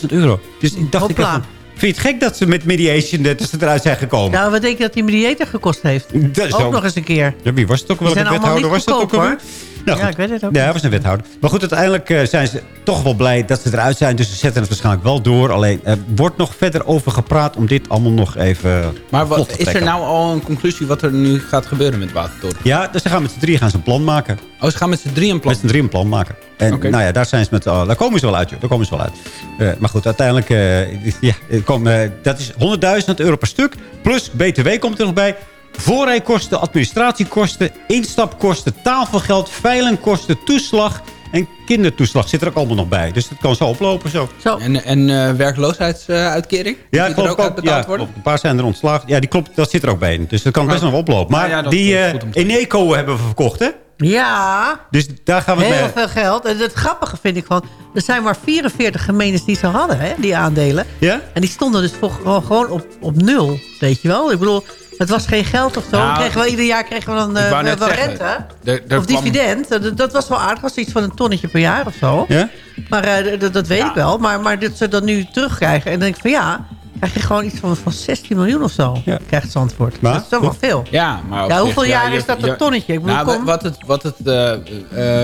300.000 euro. Dus ik dacht, ik Hopla. had- vind je het gek dat ze met mediation eh, dat ze eruit zijn gekomen? Nou, wat denk je dat die mediator gekost heeft? Dat ook ook- nog eens een keer. Ja, wie was het ook? Zijn allemaal wethouder was dat ook alweer? Nou, Ja, goed. ik weet het ook. Ja, hij was een wethouder. Maar goed, uiteindelijk eh, zijn ze toch wel blij dat ze eruit zijn. Dus ze zetten het waarschijnlijk wel door. Alleen, er wordt nog verder over gepraat om dit allemaal nog even Maar wat, is er nou al een conclusie wat er nu gaat gebeuren met Watertoren? Ja, dus ze gaan met z'n drieën gaan ze een plan maken. Oh, ze gaan met z'n drieën een plan? Met z'n drieën een plan maken. En nou ja, daar, zijn ze met, oh, daar komen ze wel uit, joh. Daar komen ze wel uit. Eh, maar goed, uiteindelijk... eh, ja, eh, dat is 100.000 euro per stuk. Plus BTW komt er nog bij. Voorrijkosten, administratiekosten, instapkosten, tafelgeld, veilingkosten, toeslag... En kindertoeslag zit er ook allemaal nog bij. Dus dat kan zo oplopen zo. En, en eh, werkloosheidsuitkering? Ja, Moet die er klopt, ook uit klopt. betaald Ja, worden? klopt. Een paar zijn er ontslagen. Ja, die klopt, dat zit er ook bij. Dus dat kan best nog wel oplopen. Maar Nou ja, die is eh Eneco hebben we verkocht, hè? Ja, Dus daar gaan we heel mee. veel geld. En het grappige vind ik van... Er zijn maar 44 gemeentes die ze hadden, hè, die aandelen. Ja? En die stonden dus voor, gewoon- gewoon op, op nul, weet je wel. Ik bedoel, het was geen geld of zo. Nou, we kregen ieder jaar kregen we dan net wel zeggen, rente. er- er of kwam- dividend. Dat, dat was wel aardig. Dat was iets van een tonnetje per jaar of zo. Ja? Maar eh, dat- dat weet ik wel. Maar, maar dat ze dat nu terugkrijgen. En dan denk ik van ja... krijg je gewoon iets van, van 16 miljoen of zo. Krijgt Zandvoort. Maar, dat is toch wel veel. Ja, maar Ja, zich, hoeveel jaar is dat een tonnetje? Ik bedoel, nou, kom. wat het, wat het eh,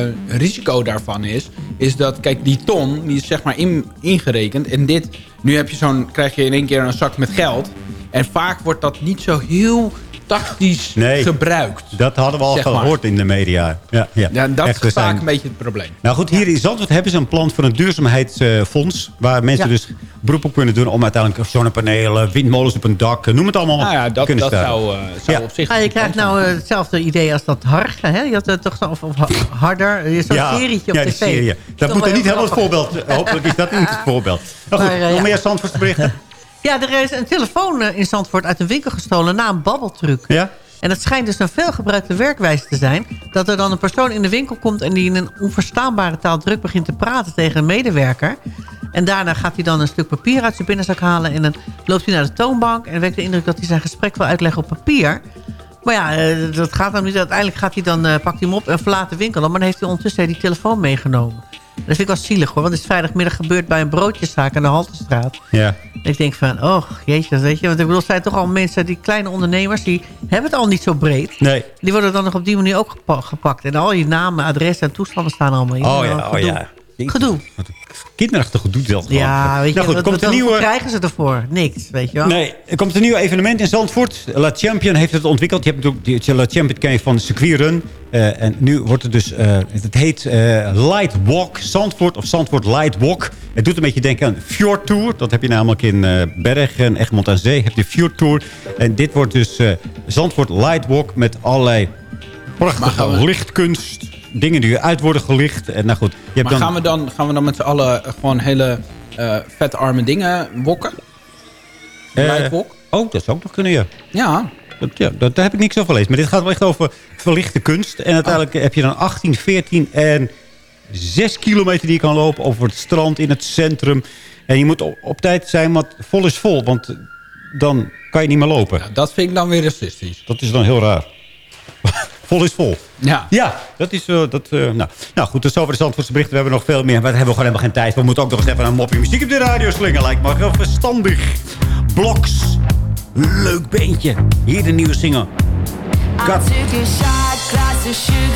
eh, risico daarvan is, is dat, kijk, die ton, die is zeg maar in, ingerekend. En dit, nu heb je zo'n, krijg je in één keer een zak met geld. En vaak wordt dat niet zo heel tactisch Nee. gebruikt. Dat hadden we al maar. gehoord in de media. Ja, ja. Ja, en dat Echt, is vaak zijn- een beetje het probleem. Nou goed, hier in Zandvoort hebben ze een plan voor een duurzaamheidsfonds. waar mensen Ja. dus beroep op kunnen doen om uiteindelijk zonnepanelen, windmolens op een dak, noem het allemaal. Nou ja, dat, kunnen dat zou, eh, zou Ja. op zich... Ah, je krijgt nou eh, hetzelfde idee als dat Hargen, hè? Je had het toch zo, of, of ha- harder, eh, zo'n ja, serietje op ja, die tv. serie. Dat moet er niet helemaal het voorbeeld. eh, Hopelijk is dat niet het voorbeeld. Nou goed, Maar, eh, nog ja. meer Zandvoorts berichten. Ja, er is een telefoon eh, in Zandvoort uit een winkel gestolen na een babbeltruc. Ja? En het schijnt dus een veelgebruikte werkwijze te zijn... dat er dan een persoon in de winkel komt... en die in een onverstaanbare taal druk begint te praten tegen een medewerker. En daarna gaat hij dan een stuk papier uit zijn binnenzak halen... en dan loopt hij naar de toonbank... en wekt de indruk dat hij zijn gesprek wil uitleggen op papier... Maar ja, eh, dat gaat dan niet. Uiteindelijk gaat hij dan, eh, pakt hij hem op en verlaat de winkel. Maar dan heeft hij ondertussen die telefoon meegenomen. Dat vind ik wel zielig hoor. Want het is vrijdagmiddag gebeurd bij een broodjeszaak aan de Haltestraat. Ja. En ik denk van, oh, jeetje, weet je. Want ik bedoel, zijn toch al mensen, die kleine ondernemers... die hebben het al niet zo breed. Nee. Die worden dan nog op die manier ook gepa- gepakt. En al je namen, adressen en toestanden staan allemaal in. Oh ja, oh ja. Gedoe. Kinderachtig gedoe dat gewoon. Ja, weet je, nou goed, wat, komt wat, een nieuwe... wat krijgen ze ervoor? Niks, weet je wel. Nee, er komt een nieuw evenement in Zandvoort. La Champion heeft het ontwikkeld. Je hebt natuurlijk die La Champion ken je van de circuitrun. Eh, en nu wordt het dus... eh, het heet eh, Light Walk Zandvoort of Zandvoort Light Walk. Het doet een beetje denken aan Fjord Tour. Dat heb je namelijk in eh, Bergen, Egmond aan Zee. Heb je Fjord Tour. En dit wordt dus eh, Zandvoort Light Walk met allerlei prachtige lichtkunst. Dingen die uit worden gelicht. En nou goed, je hebt Maar dan... gaan, we dan, gaan we dan met z'n allen gewoon hele eh vet arme dingen wokken? Eh, Lightwalk? Oh, dat zou ook nog kunnen, ja. Ja. Dat, ja, dat, daar heb ik niks over gelezen. Maar dit gaat wel echt over verlichte kunst. En uiteindelijk heb je dan 18, 14 en 6 kilometer die je kan lopen over het strand in het centrum. En je moet op, op tijd zijn, want vol is vol. Want eh, dan kan je niet meer lopen. Dat vind ik dan weer racistisch. Dat is dan heel raar. Vol is vol. Ja. Ja, dat is... eh, dat, eh, nou. nou goed, dus over de Zandvoortse berichten. We hebben nog veel meer. Maar we hebben gewoon helemaal geen tijd. We moeten ook nog eens even een mopje muziek op de radio slingen. Lijkt me heel verstandig. Bloks. Leuk beentje. Hier de nieuwe single. I took a shot glass of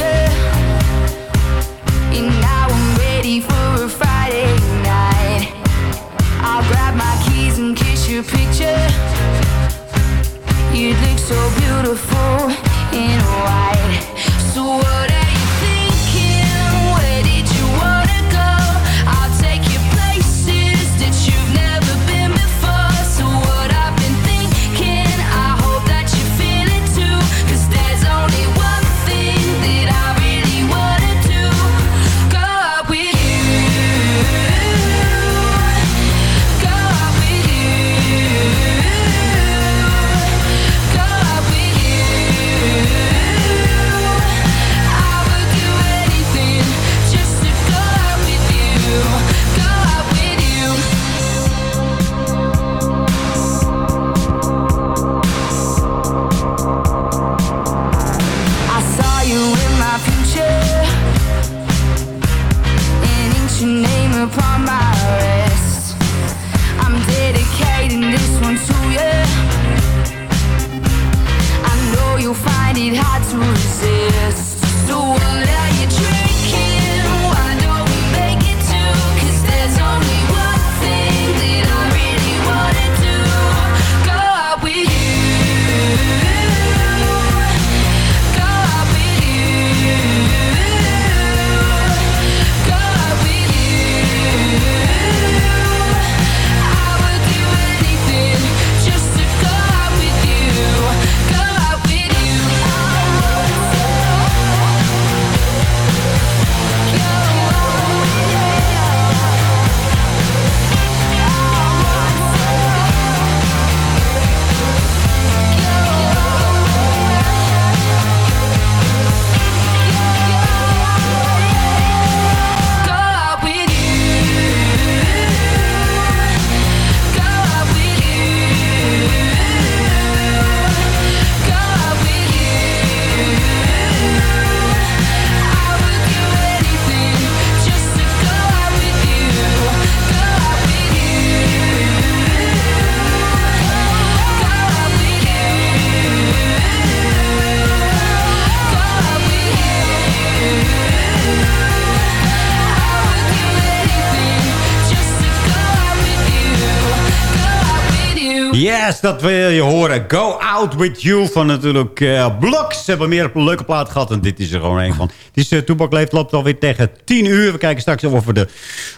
dat wil je horen. Go Out With You van natuurlijk eh Blocks. Ze hebben meer leuke plaat gehad en dit is er gewoon een van. Het is uh, Toepak Leeft loopt alweer tegen 10 uur. We kijken straks of we de,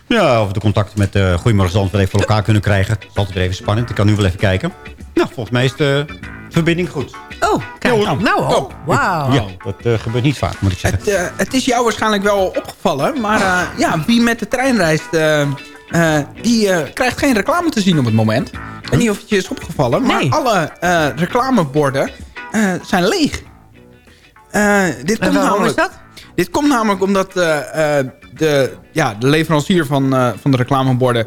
ja, of we de contact met uh, Goedemorgen Zand weer even voor elkaar kunnen krijgen. Het is altijd weer even spannend. Ik kan nu wel even kijken. Nou, volgens mij is de verbinding goed. Oh, kijk. Ja, hoor. nou, oh, Oh, wauw. Ja, dat eh, gebeurt niet vaak, moet ik zeggen. Het, eh, het is jou waarschijnlijk wel opgevallen. Maar eh, ja, wie met de trein reist... eh, die eh, krijgt geen reclame te zien op het moment. Ik weet niet of het je is opgevallen. Maar Nee. alle eh, reclameborden zijn leeg. Dit komt waarom namelijk, is dat? Dit komt namelijk omdat de, ja, de leverancier van, van de reclameborden...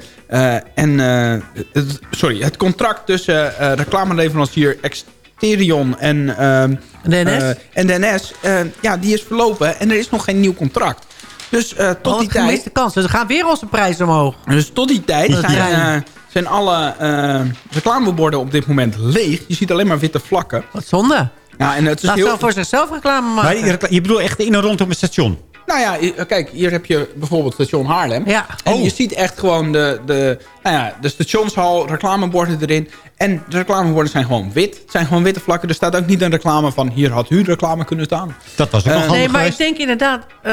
en, het, sorry, het contract tussen reclameleverancier Exterion en, ehm, De NS? eh, en de NS... eh, ja, die is verlopen en er is nog geen nieuw contract. Dus eh, tot Oh, die tijd... gemiste kans. Dus er gaan weer onze prijzen omhoog. Dus tot die tijd zijn, eh, zijn alle eh, reclameborden op dit moment leeg. Je ziet alleen maar witte vlakken. Wat zonde. Ja, en het is Laat heel... voor zichzelf reclame maken. Maar je, je bedoelt echt in en rondom het station? Nou ja, i- kijk, hier heb je bijvoorbeeld station Haarlem. Ja. En Oh. je ziet echt gewoon de, de, nou ja, de stationshal, reclameborden erin. En de reclameborden zijn gewoon wit. Het zijn gewoon witte vlakken. Er staat ook niet een reclame van... hier had u reclame kunnen staan. Dat was ook Eh, nog handig Nee, maar geweest. ik denk inderdaad, eh,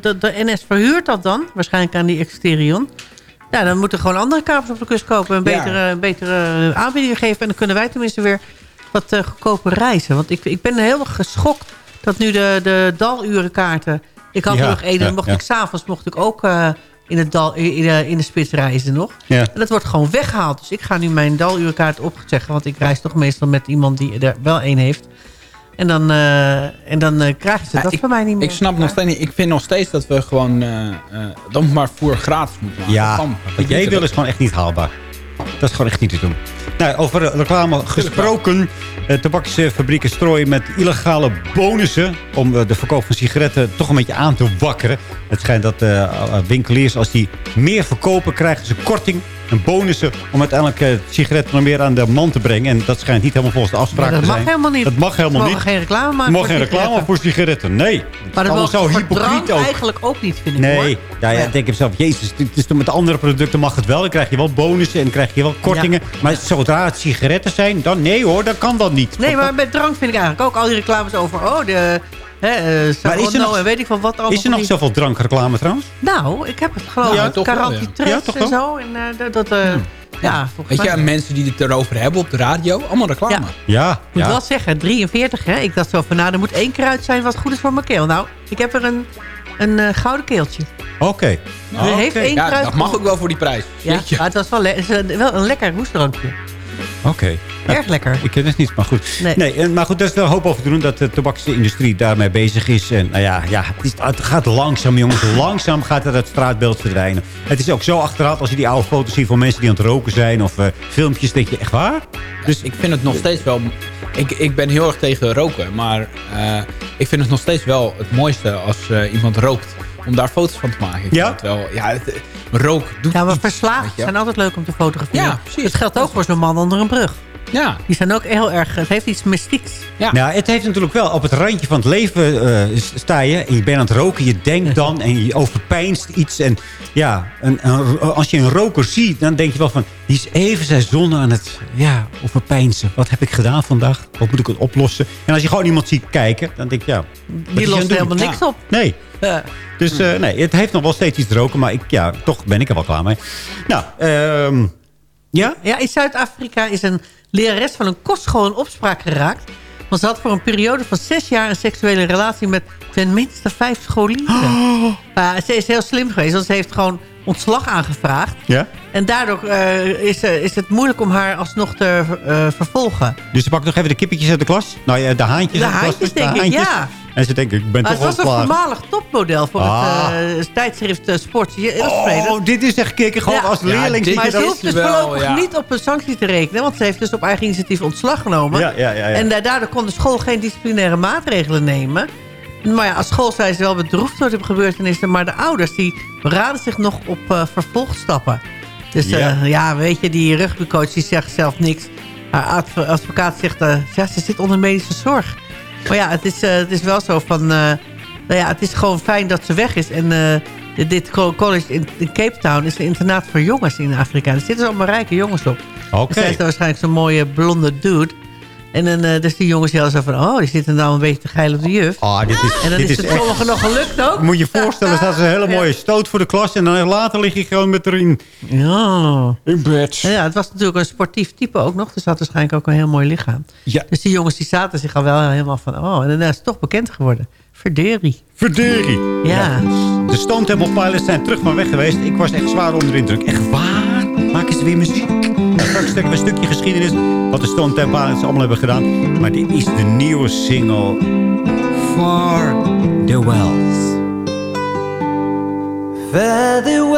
de, de NS verhuurt dat dan. Waarschijnlijk aan die Exterion. Ja, dan moeten gewoon andere kapers op de kust kopen. Een Ja. betere, betere aanbiedingen geven. En dan kunnen wij tenminste weer wat eh, goedkoper reizen. Want ik, ik ben heel erg geschokt dat nu de, de dalurenkaarten... Ik had Ja, er nog één, ja, mocht ja. ik s'avonds mocht ik ook eh, in, het dal, in, de, in de spits reizen nog. Ja. En dat wordt gewoon weggehaald. Dus ik ga nu mijn dalurenkaart opzeggen. Want ik reis toch meestal met iemand die er wel één heeft. En dan, eh, en dan eh, krijgen ze Ja, dat ik, voor mij niet meer. Ik snap nog steeds niet. Ik vind nog steeds dat we gewoon... eh eh dan maar voer gratis moeten maken. Ja, wat jij wil is gewoon echt niet haalbaar. Dat is gewoon echt niet te doen. Nou, over eh, reclame gesproken. Uh, tabaksfabrieken strooien met illegale bonussen... om eh, de verkoop van sigaretten toch een beetje aan te wakkeren. Het schijnt dat eh, winkeliers, als die meer verkopen... krijgen ze korting en bonussen... om uiteindelijk eh, sigaretten nog meer aan de man te brengen. En dat schijnt niet helemaal volgens de afspraken Maar dat te mag zijn. helemaal niet. Dat mag helemaal niet. geen reclame maken Je mag geen reclame voor sigaretten. Nee. Maar dat mag zo hypocriet ook. eigenlijk ook niet, vind ik hoor. Nee, ja, ja, Ja. denk ik mezelf, jezus, het is toch met andere producten mag het wel. Dan krijg je wel bonussen en krijg je wel kortingen. Maar zodra het sigaretten zijn, dan nee hoor, dan kan dat niet. Nee, maar met drank vind ik eigenlijk ook al die reclames over... oh, de hè, eh, Maar is er nog- en weet ik van wat allemaal. Is er nog die- zoveel drankreclame trouwens? Nou, ik heb het geloof Ja, ik. toch wel, ja. Carantitres Ja, toch en zo. En eh, dat... eh, ja, volgens Weet je, mij. mensen die het erover hebben op de radio. Allemaal reclame. Ja. Ja, Ik moet ja. wel zeggen, 43 hè. Ik dacht zo van, nou, er moet één kruid zijn wat goed is voor mijn keel. Nou, ik heb er een, een eh, gouden keeltje. Oké. Heeft één Ja, kruid dat mag ook wel voor die prijs. Ja, maar het was wel, le- wel een lekker hoestdrankje. Oké. Erg lekker. Ik ken het niet, maar goed. Nee. Maar goed, er is wel hoop over te doen dat de tabaksindustrie daarmee bezig is. En nou ja, ja het, gaat langzaam, jongens. langzaam gaat het uit het straatbeeld verdwijnen. Het is ook zo achterhaald als je die oude foto's ziet van mensen die aan het roken zijn. Of eh, filmpjes, denk je, echt waar? Dus ik vind het nog steeds wel... Ik, ik ben heel erg tegen roken. Maar eh, ik vind het nog steeds wel het mooiste als eh, iemand rookt. Om daar foto's van te maken. Ik Ja? wel, ja, het, rook doet Ja, maar iets, verslaafd zijn altijd leuk om te fotograferen. Ja, precies. Het geldt ook voor zo'n man onder een brug. Ja. Die zijn ook heel erg... Het heeft iets mystieks. Ja. Nou, het heeft natuurlijk wel op het randje van het leven eh, sta je. En je bent aan het roken, je denkt dan en je overpijnst iets. En ja, een, een- als je een roker ziet, dan denk je wel van... die is even zijn zonde aan het ja, overpijnsen. Wat heb ik gedaan vandaag? Wat moet ik het oplossen? En als je gewoon iemand ziet kijken, dan denk je... Ja, Die lost helemaal niks Ja. op. Nee. Ja. Dus eh, nee, het heeft nog wel steeds iets te roken. Maar ik, ja, toch ben ik er wel klaar mee. Nou, ehm ja? Ja, in Zuid-Afrika is een lerares van een kostschool in opspraak geraakt. Want ze had voor een periode van zes jaar een seksuele relatie met tenminste vijf scholieren. Maar ze is heel slim geweest, want ze heeft gewoon ontslag aangevraagd. Ja? En daardoor eh, is, eh, is het moeilijk om haar alsnog te eh, vervolgen. Dus ze pakt nog even de kippetjes uit de klas? Nou ja, de haantjes De uit de klas. haantjes, de denk ik, haantjes. ja. En ze denken, ik ben Maar toch het was wel een klaar. voormalig topmodel voor Ah. het eh, tijdschrift uh, Sports Illustrated. Oh, dit is echt kicken. Gewoon als leerling. maar ze hoeft dus wel, voorlopig ja. niet op een sanctie te rekenen. Want ze heeft dus op eigen initiatief ontslag genomen. Ja, ja, ja, ja. En da- daardoor kon de school geen disciplinaire maatregelen nemen. Maar ja, als school zijn ze wel bedroefd door de gebeurtenissen. Maar de ouders die beraden zich nog op eh, vervolgstappen. Dus Ja. weet je, die rugbycoach die zegt zelf niks. Haar adv- advocaat zegt, eh, ja, ze zit onder medische zorg. Maar ja, het is, eh, het is wel zo van... eh, nou ja, het is gewoon fijn dat ze weg is. En eh, dit, dit co- college in, in Cape Town is een internaat voor jongens in Afrika. Er zitten allemaal rijke jongens op. Oké. Er zijn waarschijnlijk zo'n mooie blonde dude. En dan, eh, dus die jongens hadden zo van... oh, die zitten nou een beetje te geil op de juf. Ah, dit is, en dan dit is is het sommigen nog gelukt ook. Moet je je voorstellen, dat is een hele mooie stoot voor de klas. En dan later lig je gewoon met erin. Ja. In bed. Ja, het was natuurlijk een sportief type ook nog. Dus had waarschijnlijk ook een heel mooi lichaam. Ja. Dus die jongens die zaten zich al wel helemaal van... oh, en daarna is het toch bekend geworden. Verderi. Verderi. Ja. De Stone Temple Pilots zijn terug van weg geweest. Ik was echt zwaar onder de indruk. Echt waar? Maken ze weer muziek? Straks stuk- een stukje geschiedenis. Wat de Stone Temple allemaal hebben gedaan. Maar dit is de nieuwe single. For the Wells. Fare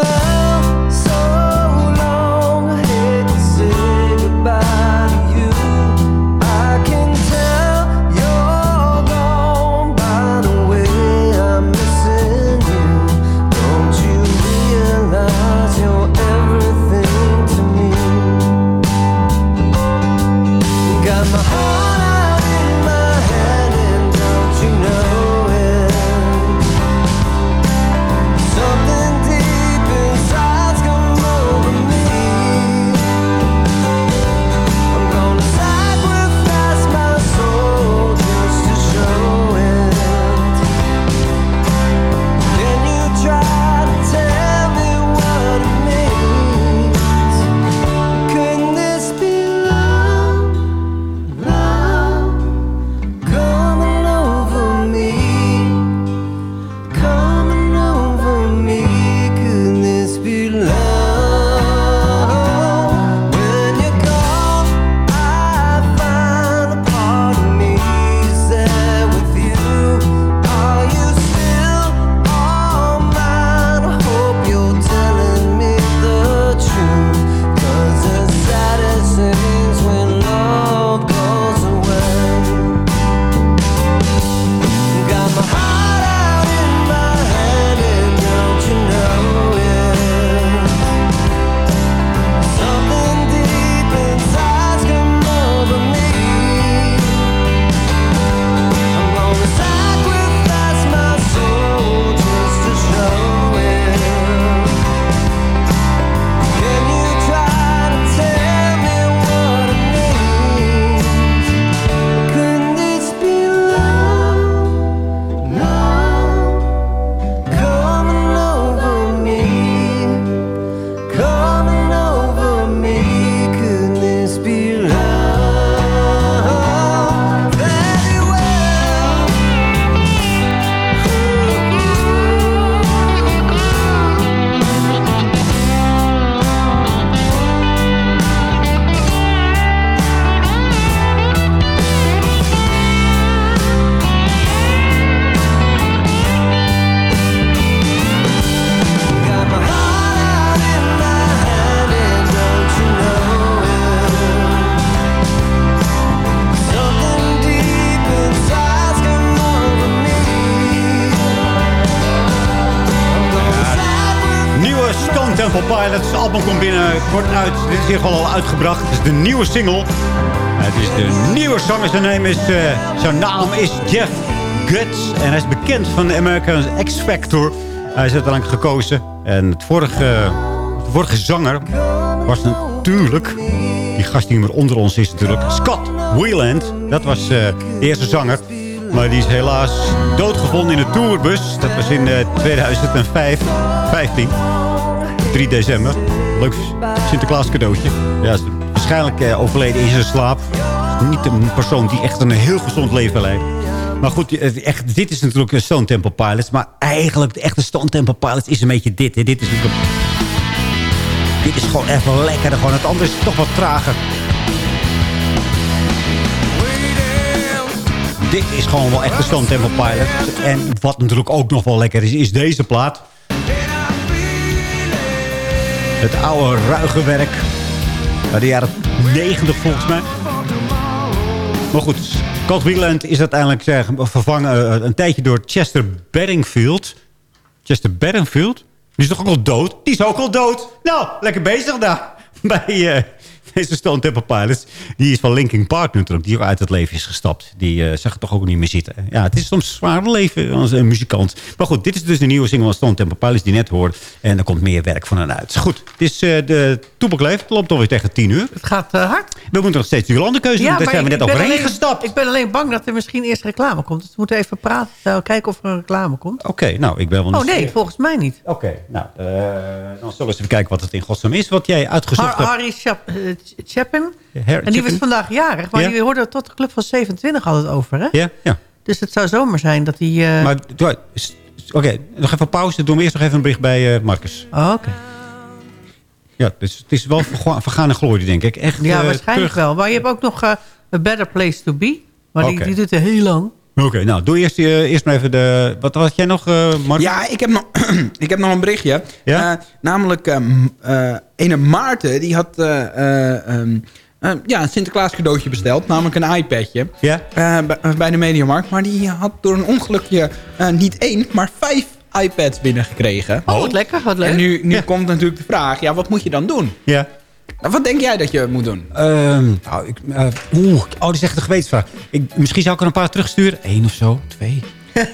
is hier gewoon al uitgebracht. Het is de nieuwe single. Het is de nieuwe zanger. Zijn naam is, eh, zijn naam is Jeff Guts. En hij is bekend van de American X Factor. Hij is uiteindelijk gekozen. En het vorige, de vorige zanger was natuurlijk... Die gast die meer onder ons is natuurlijk. Scott Wieland. Dat was eh, de eerste zanger. Maar die is helaas doodgevonden in de tourbus. Dat was in eh, 2005. 15. 3 december. Leuk Sinterklaas cadeautje. Ja, waarschijnlijk eh, overleden in zijn slaap. Niet een persoon die echt een heel gezond leven leidt. Maar goed, echt, dit is natuurlijk een Stone Temple Pilots. Maar eigenlijk de echte Stone Temple Pilots is een beetje dit. Dit is natuurlijk... Dit is gewoon even lekker. Gewoon het andere is toch wat trager. Dit is gewoon wel echt een Stone Temple Pilots. En wat natuurlijk ook nog wel lekker is, is deze plaat. Het oude ruige werk. Uit de jaren 90 volgens mij. Maar goed, Scott Wieland is uiteindelijk zeg, vervangen eh, een tijdje door Chester Bedingfield. Chester Bedingfield? Die is toch ook al dood? Die is ook al dood. Nou, lekker bezig daar. Bij, eh, Deze Stone Temple Pilots, die is van Linkin Park natuurlijk, die ook uit het leven is gestapt. Die eh, zag het toch ook niet meer zitten. Ja, het is soms zwaar leven als een muzikant. Maar goed, dit is dus de nieuwe single van Stone Temple Pilots die net hoort. En er komt meer werk van hen uit. Goed, het is eh, de toepakleef. Het loopt alweer tegen tien uur. Het gaat eh, hard. We moeten nog steeds de Jolandekeuze doen. Daar zijn we net overheen alleen- gestapt. Ik ben alleen bang dat er misschien eerst reclame komt. Dus we moeten even praten, uh, kijken of er een reclame komt. Oké, nou, ik ben wel Oh nee, volgens mij niet. Oké, nou, dan zullen we eens even kijken wat het in godsnaam is. Wat jij uitgezocht Har- hebt. Harry Chap- Chapin. En die was vandaag jarig. Maar Ja? die hoorde tot de club van 27 had het over, hè? Ja, ja. Dus het zou zomaar zijn dat hij... eh, Maar doe- Oké, nog even pauze. Doen we eerst nog even een bericht bij eh, Marcus. Oh, oké. Ja, dus het is wel verga- vergane glorie, denk ik. Echt, Ja, eh, waarschijnlijk terug- wel. Maar je hebt ook nog eh, A Better Place to Be. Maar die, Oké. die doet er heel lang. Oké, nou, doe eerst, eh, eerst maar even de... Wat had jij nog, eh Marcus? Ja, ik heb nog, ik heb nog een berichtje. Ja? Eh, namelijk, eh, ene Maarten, die had eh, eh, ehm, eh, ja, een Sinterklaas cadeautje besteld. Namelijk een iPadje. Ja? Eh, bij, bij de Mediamarkt. Maar die had door een ongelukje eh, niet één, maar vijf iPads binnengekregen. Oh, wat lekker, wat leuk. En nu, nu Ja. komt natuurlijk de vraag, ja, wat moet je dan doen? Ja. Nou, wat denk jij dat je moet doen? Ehm, nou, ik, eh, oeh, oh, dat is echt een gewetensvraag. Ik, misschien zou ik er een paar terugsturen. Eén of zo, twee.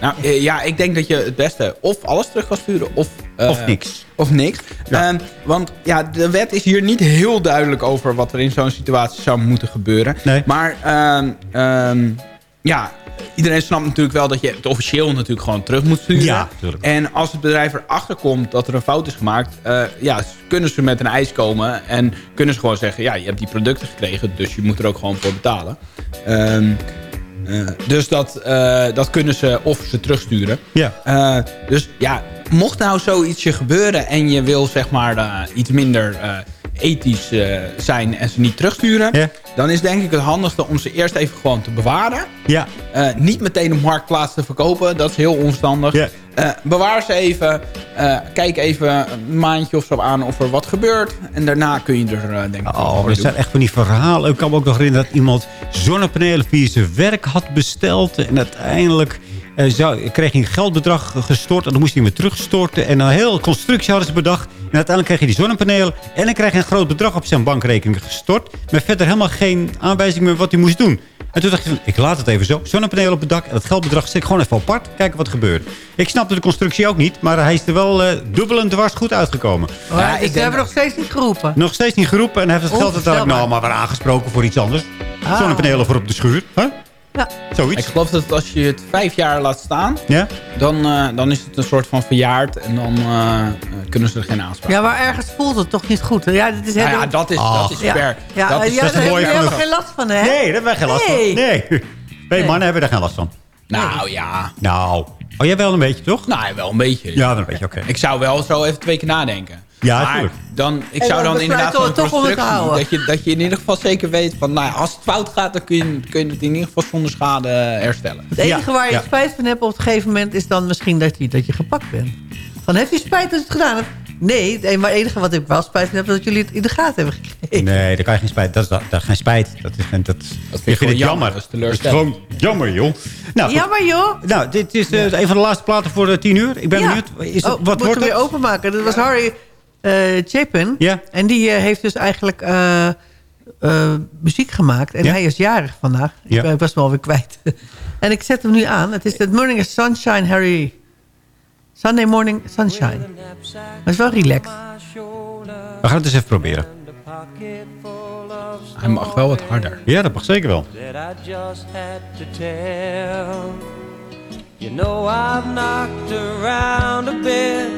Nou, eh, ja, ik denk dat je het beste of alles terug kan sturen of... eh, Of niks. Of niks. Ehm, want ja, de wet is hier niet heel duidelijk over wat er in zo'n situatie zou moeten gebeuren. Nee. Maar ehm, ja, iedereen snapt natuurlijk wel dat je het officieel natuurlijk gewoon terug moet sturen. Ja, natuurlijk. En als het bedrijf erachter komt dat er een fout is gemaakt... eh, ja, kunnen ze met een eis komen en kunnen ze gewoon zeggen... ja, je hebt die producten gekregen, dus je moet er ook gewoon voor betalen. Ehm, eh, dus dat, eh, dat kunnen ze of ze terugsturen. Ja. Dus ja, mocht nou zoietsje gebeuren en je wil zeg maar iets minder ethisch eh, zijn en ze niet terugsturen... Ja. dan is denk ik het handigste om ze eerst even gewoon te bewaren. Ja. Eh, niet meteen op marktplaats te verkopen, dat is heel onstandig. Ja. Eh, bewaar ze even, kijk even een maandje of zo aan of er wat gebeurt. En daarna kun je er denk ik Oh, er zijn echt van die verhalen. Ik kan me ook nog herinneren dat iemand zonnepanelen via zijn werk had besteld. En uiteindelijk eh, zou, kreeg hij een geldbedrag gestort. En dan moest hij hem weer terugstorten. En een hele constructie hadden ze bedacht. En uiteindelijk kreeg hij die zonnepanelen. En dan kreeg hij een groot bedrag op zijn bankrekening gestort. Maar verder helemaal geen aanwijzing meer wat hij moest doen. En toen dacht ik, van, ik laat het even zo. Zonnepanelen op het dak. En dat geldbedrag zet ik gewoon even apart. Kijken wat er gebeurt. Ik snapte de constructie ook niet. Maar hij is er wel eh, dubbel en dwars goed uitgekomen. Oh, Ja, ik hebben nog steeds niet geroepen. Nog steeds niet geroepen en hij heeft het geld uiteindelijk nou maar weer aangesproken voor iets anders. Ah. Zonnepanelen voor op de schuur. Huh? Ja. Ik geloof dat als je het vijf jaar laat staan, Ja? dan, eh, dan is het een soort van verjaard. En dan eh, eh, kunnen ze er geen aanspraak Ja, maar ergens voelt het toch niet goed. Ja, dit is Nou heel- ja, dat is, dat is Ja. ver. Ja, dat is, ja, dat is daar het heb mooie je van helemaal de- geen last van, hè? Nee, daar hebben wij geen last Nee. van. Nee. Wij Nee. mannen hebben daar geen last van. Nou ja, Nou. Oh, jij wel een beetje, toch? nou wel een beetje. Ja, wel een beetje, oké. Ik zou wel zo even twee keer nadenken. Ja, maar tuurlijk. dan, ik zou dan inderdaad toch- het constructie... houden. Dat je, dat je in ieder geval zeker weet van... Nou, ja, als het fout gaat, dan kun je, kun je het in ieder geval zonder schade herstellen. Het enige Ja, waar je ja. spijt van hebt op een gegeven moment... is dan misschien dat je, dat je gepakt bent. Van, heeft u spijt dat je het gedaan hebt? Nee, het enige- maar het enige wat ik wel spijt van heb... is dat jullie het in de gaten hebben gekregen. Nee, daar kan je geen spijt. Dat is, dat, dat geen spijt. Dat is, dat, Dat vind ik gewoon jammer. Dat is Dat is gewoon jammer, joh. Nou, goed. Ja, maar joh. nou dit is eh, een van de laatste platen voor de tien uur. Ik ben Ja. benieuwd. Is het, oh, wat moeten wordt we het? weer openmaken. Dat was Harry eh Chapin. Ja. En die eh, heeft dus eigenlijk eh, eh, muziek gemaakt. En Ja. hij is jarig vandaag. Ja. Ik ben- ik was hem alweer kwijt. en ik zet hem nu aan. Het is The Morning is Sunshine Harry. Sunday Morning Sunshine. Dat is wel relaxed. We gaan het eens even proberen. Hij mag wel wat harder. Ja, dat mag zeker wel. You know I've knocked around a bit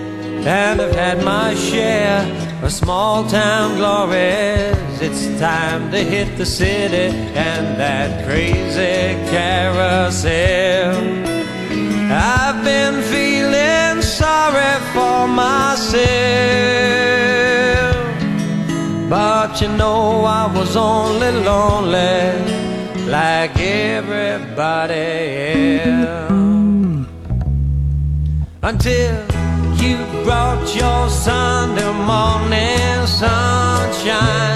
and I've had my share of small town glories. It's time to hit the city and that crazy carousel. I've been feeling sorry for myself. But you know I was only lonely like everybody else Until you brought your Sunday morning sunshine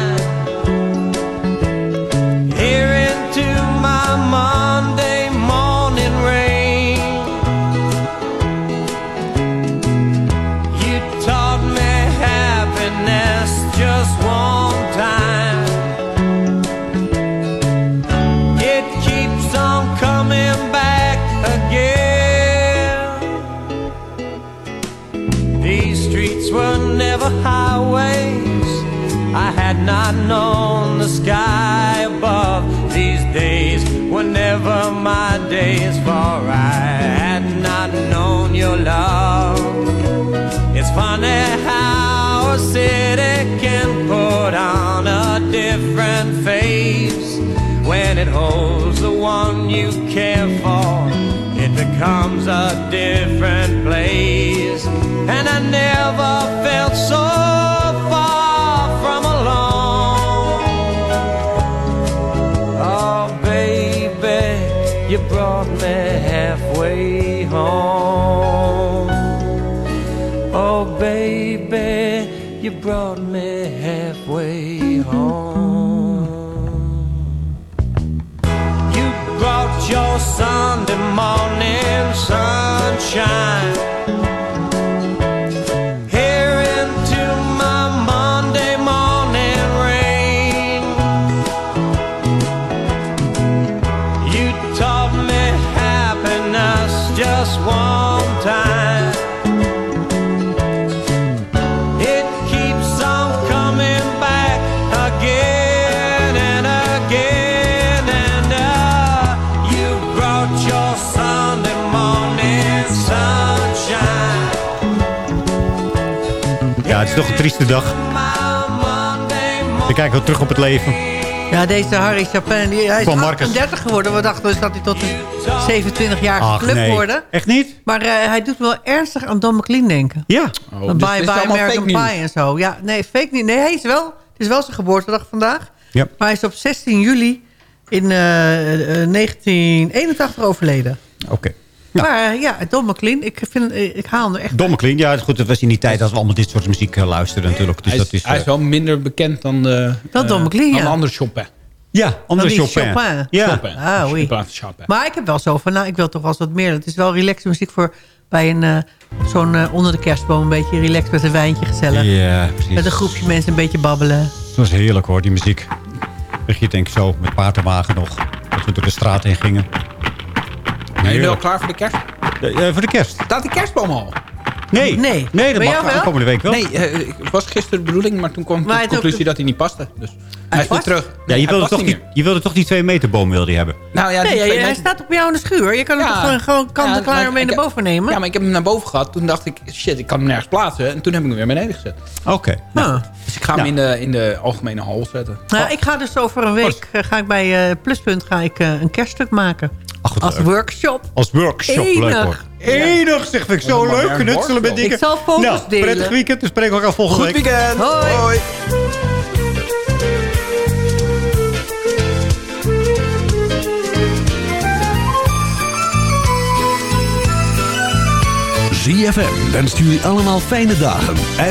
love. It's funny how a city can put on a different face when it holds the one you care for. It becomes a different place, and I never felt so far from alone. Oh, you brought me halfway brought me halfway home. You brought your Sunday morning sunshine het is toch een trieste dag. We kijken wel terug op het leven. Ja, deze Harry Chapin, die, hij is Van Marcus. 38 geworden. We dachten dus dat hij tot de 27-jarige Ach, club nee. worden. Echt niet? Maar eh, hij doet wel ernstig aan Don McLean denken. Ja. Van dus Bye dit is Bye allemaal American Pie en zo. Ja, nee, fake niet. Nee, hij is wel, het is wel zijn geboortedag vandaag. Ja. Maar hij is op 16 juli in eh, eh, 1981 overleden. Oké. Maar eh, ja, Don McLean, ik, vind, eh, ik haal hem er echt Domme Clean, ja, goed, dat was in die tijd dat we allemaal dit soort muziek eh, luisterden natuurlijk. Dus hij, is, dat is, hij is eh, wel minder bekend dan de, Dan Don McLean, dan ja. de andere Chopin. ja, andere die Chopin. Chopin. Ja. Chopin. Ah, oei. Chopin, Chopin. Maar ik heb wel zo van, nou, ik wil toch wel eens wat meer. Het is wel relaxe muziek voor bij een, eh, zo'n onder de kerstboom. Een beetje relaxed met een wijntje gezellig. Ja, precies. Met een groepje mensen een beetje babbelen. Het was heerlijk hoor, die muziek. Je denk ik zo met paard en wagen nog. Dat we door de straat heen gingen. Zijn jullie al klaar voor de kerst? Eh, eh, voor de kerst? Staat de kerstboom al? Nee. Nee. Nee, dat Ben mag wel? komende week wel. Nee, eh, het was gisteren de bedoeling, maar toen kwam Maar de conclusie dat hij niet paste. Dus hij is weer terug. Ja, je wilde, toch die, je wilde toch die twee meter boom wilde je hebben? Nou ja, nee, hij staat op jou in de schuur. Je kan hem Ja. toch gewoon, gewoon kant en Ja, klaar mee naar boven nemen? Ja, maar ik heb hem naar boven gehad. Toen dacht ik, shit, ik kan hem nergens plaatsen. En toen heb ik hem weer beneden gezet. Oké. Ik ga hem in, de, in de algemene hal zetten. Nou, ik ga dus over een week eh, ga ik bij eh, Pluspunt ga ik, eh, een kerststuk maken. Ach, Als leuk. workshop. Als workshop, Enig. leuk hoor. Enig, zeg vind ik zo leuk. Knutselen met dingen. Ik zal foto's nou, delen. prettig weekend. We spreken elkaar volgende Goed week. weekend! Hoi. ZFM wenst jullie allemaal fijne dagen. En